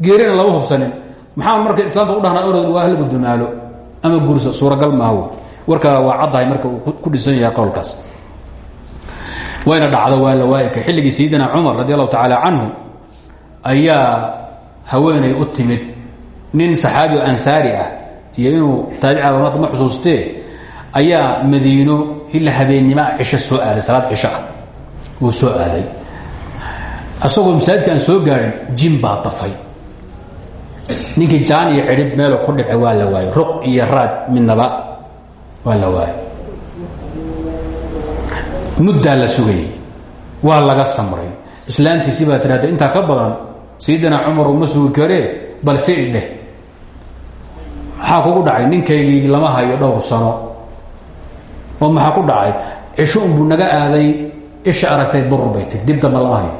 geerina lama hubsanin. Maxaa marka islaamta u dhahnaa orod waa halagu dumaalo ama guursa suuragal maaha warkaa waa caddahay marka uu ku dhisan yahay qowlkaas. Wayna dhacdo waa la waayika xilligii sayidina cumar radi allahu tacaala canhu ayaa haweenay u timid. Nin saxaabi o ansaari ah iyo inuu taabicaba ma xusuustee ayaa madiino hila habeennimoa cisho soo aaday salaad cisho ah soo aaday. Asagoo masaajidka aan soo gaarin jin baa dafay. Ninkii jaan iyo cidhib meeloo ku dhibcay waa la waayey ruq iyo raad midnaba waa la waayey muddaa la sugayey waa laga samray. Islaantiisii baa tidhahda intaa ka badan sayidina cumar uma sugi karee balse idheh maxaa kugu dhacay? Ninkaygii lama hayo dhowr sano oo maxaa ku dhacay? Cisho unbuu naga aaday isha aragtay burur bay tir dib damba lama hayo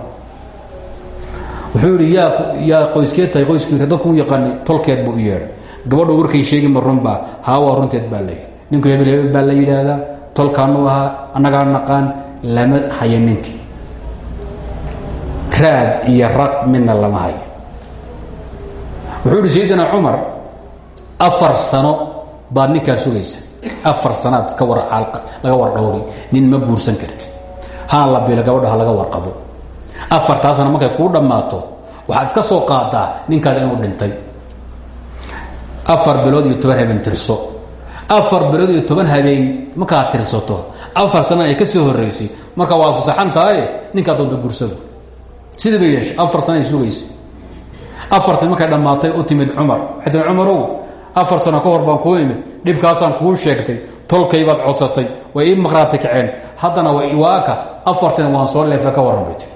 wuxuu yidhi yaa yaa qoyskee tahay qoyskii dadku u yaqaanay tolkeed buu u yeedhay. Gabadhu warkay sheegi ma runbaa. Haa waa runteed baa layidhi ninku hebel hebel baa la yidhaahdaa. Tolkaanu ahaa annagaa naqaan lama hayo ninkii raad iyo raq midna lama hayo. Wuxuu ihi sayidina cumar afar sano baad ninkaa sugaysa afar sanaad laga war dhowri nin ma guursan kartid. Hana la bilo gabadho ha laga warqabo afartaasna markay kuu dhammaato waxaad iska soo qaadaa ninkaada inuu dhintay. Afar bilood iyo toban habeen tirso. Afar bilood iyo toban habeen markaad tirsato afar sana ay ka soo horeysay marka waa fasaxan tahay ninkaa doonta guursado. Sidii bay yeeshay afar sana ay sugaysa afartii markay dhammaatay u timid cumar. Tii cumarow afar sano ka hor baan kuu imid dhibkaasaan kuu sheegtay tolkaybaad codsatay way ii maqraati kaceen. Haddana waa iwaaka afartina waan soo leefa ka warran bay tii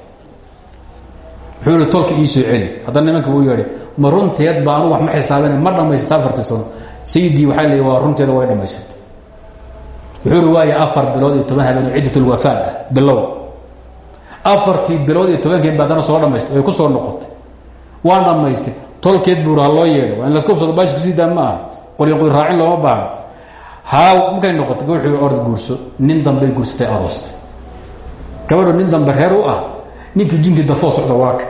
wuxuu ihi tolka ii soo celi. Haddana nimanka buu yeedhay ma runteed ba anu wax ma xisaabina ma dhammaysata afartii sano. Sayidii waxaa la waa runteeda way dhammaysatay. Wuxuu ihi afar bilood iyo toban habeen oo ciddatulwafaad ah bilow. Afartii bilood iyo tobankii baadana soo dhammaystay ku soo noqotay. Waan dhammaystay tolkeed buu ha loo yeedho waa in laska hubsado baashka sidaa ma aha qolyo qoy raacin looma baahno haa markay noqotay gabadh orad guurso nin dambey guursatay aroostay gabadhu nin dambe reer u ah ninkii jinkii dafoo socda waaka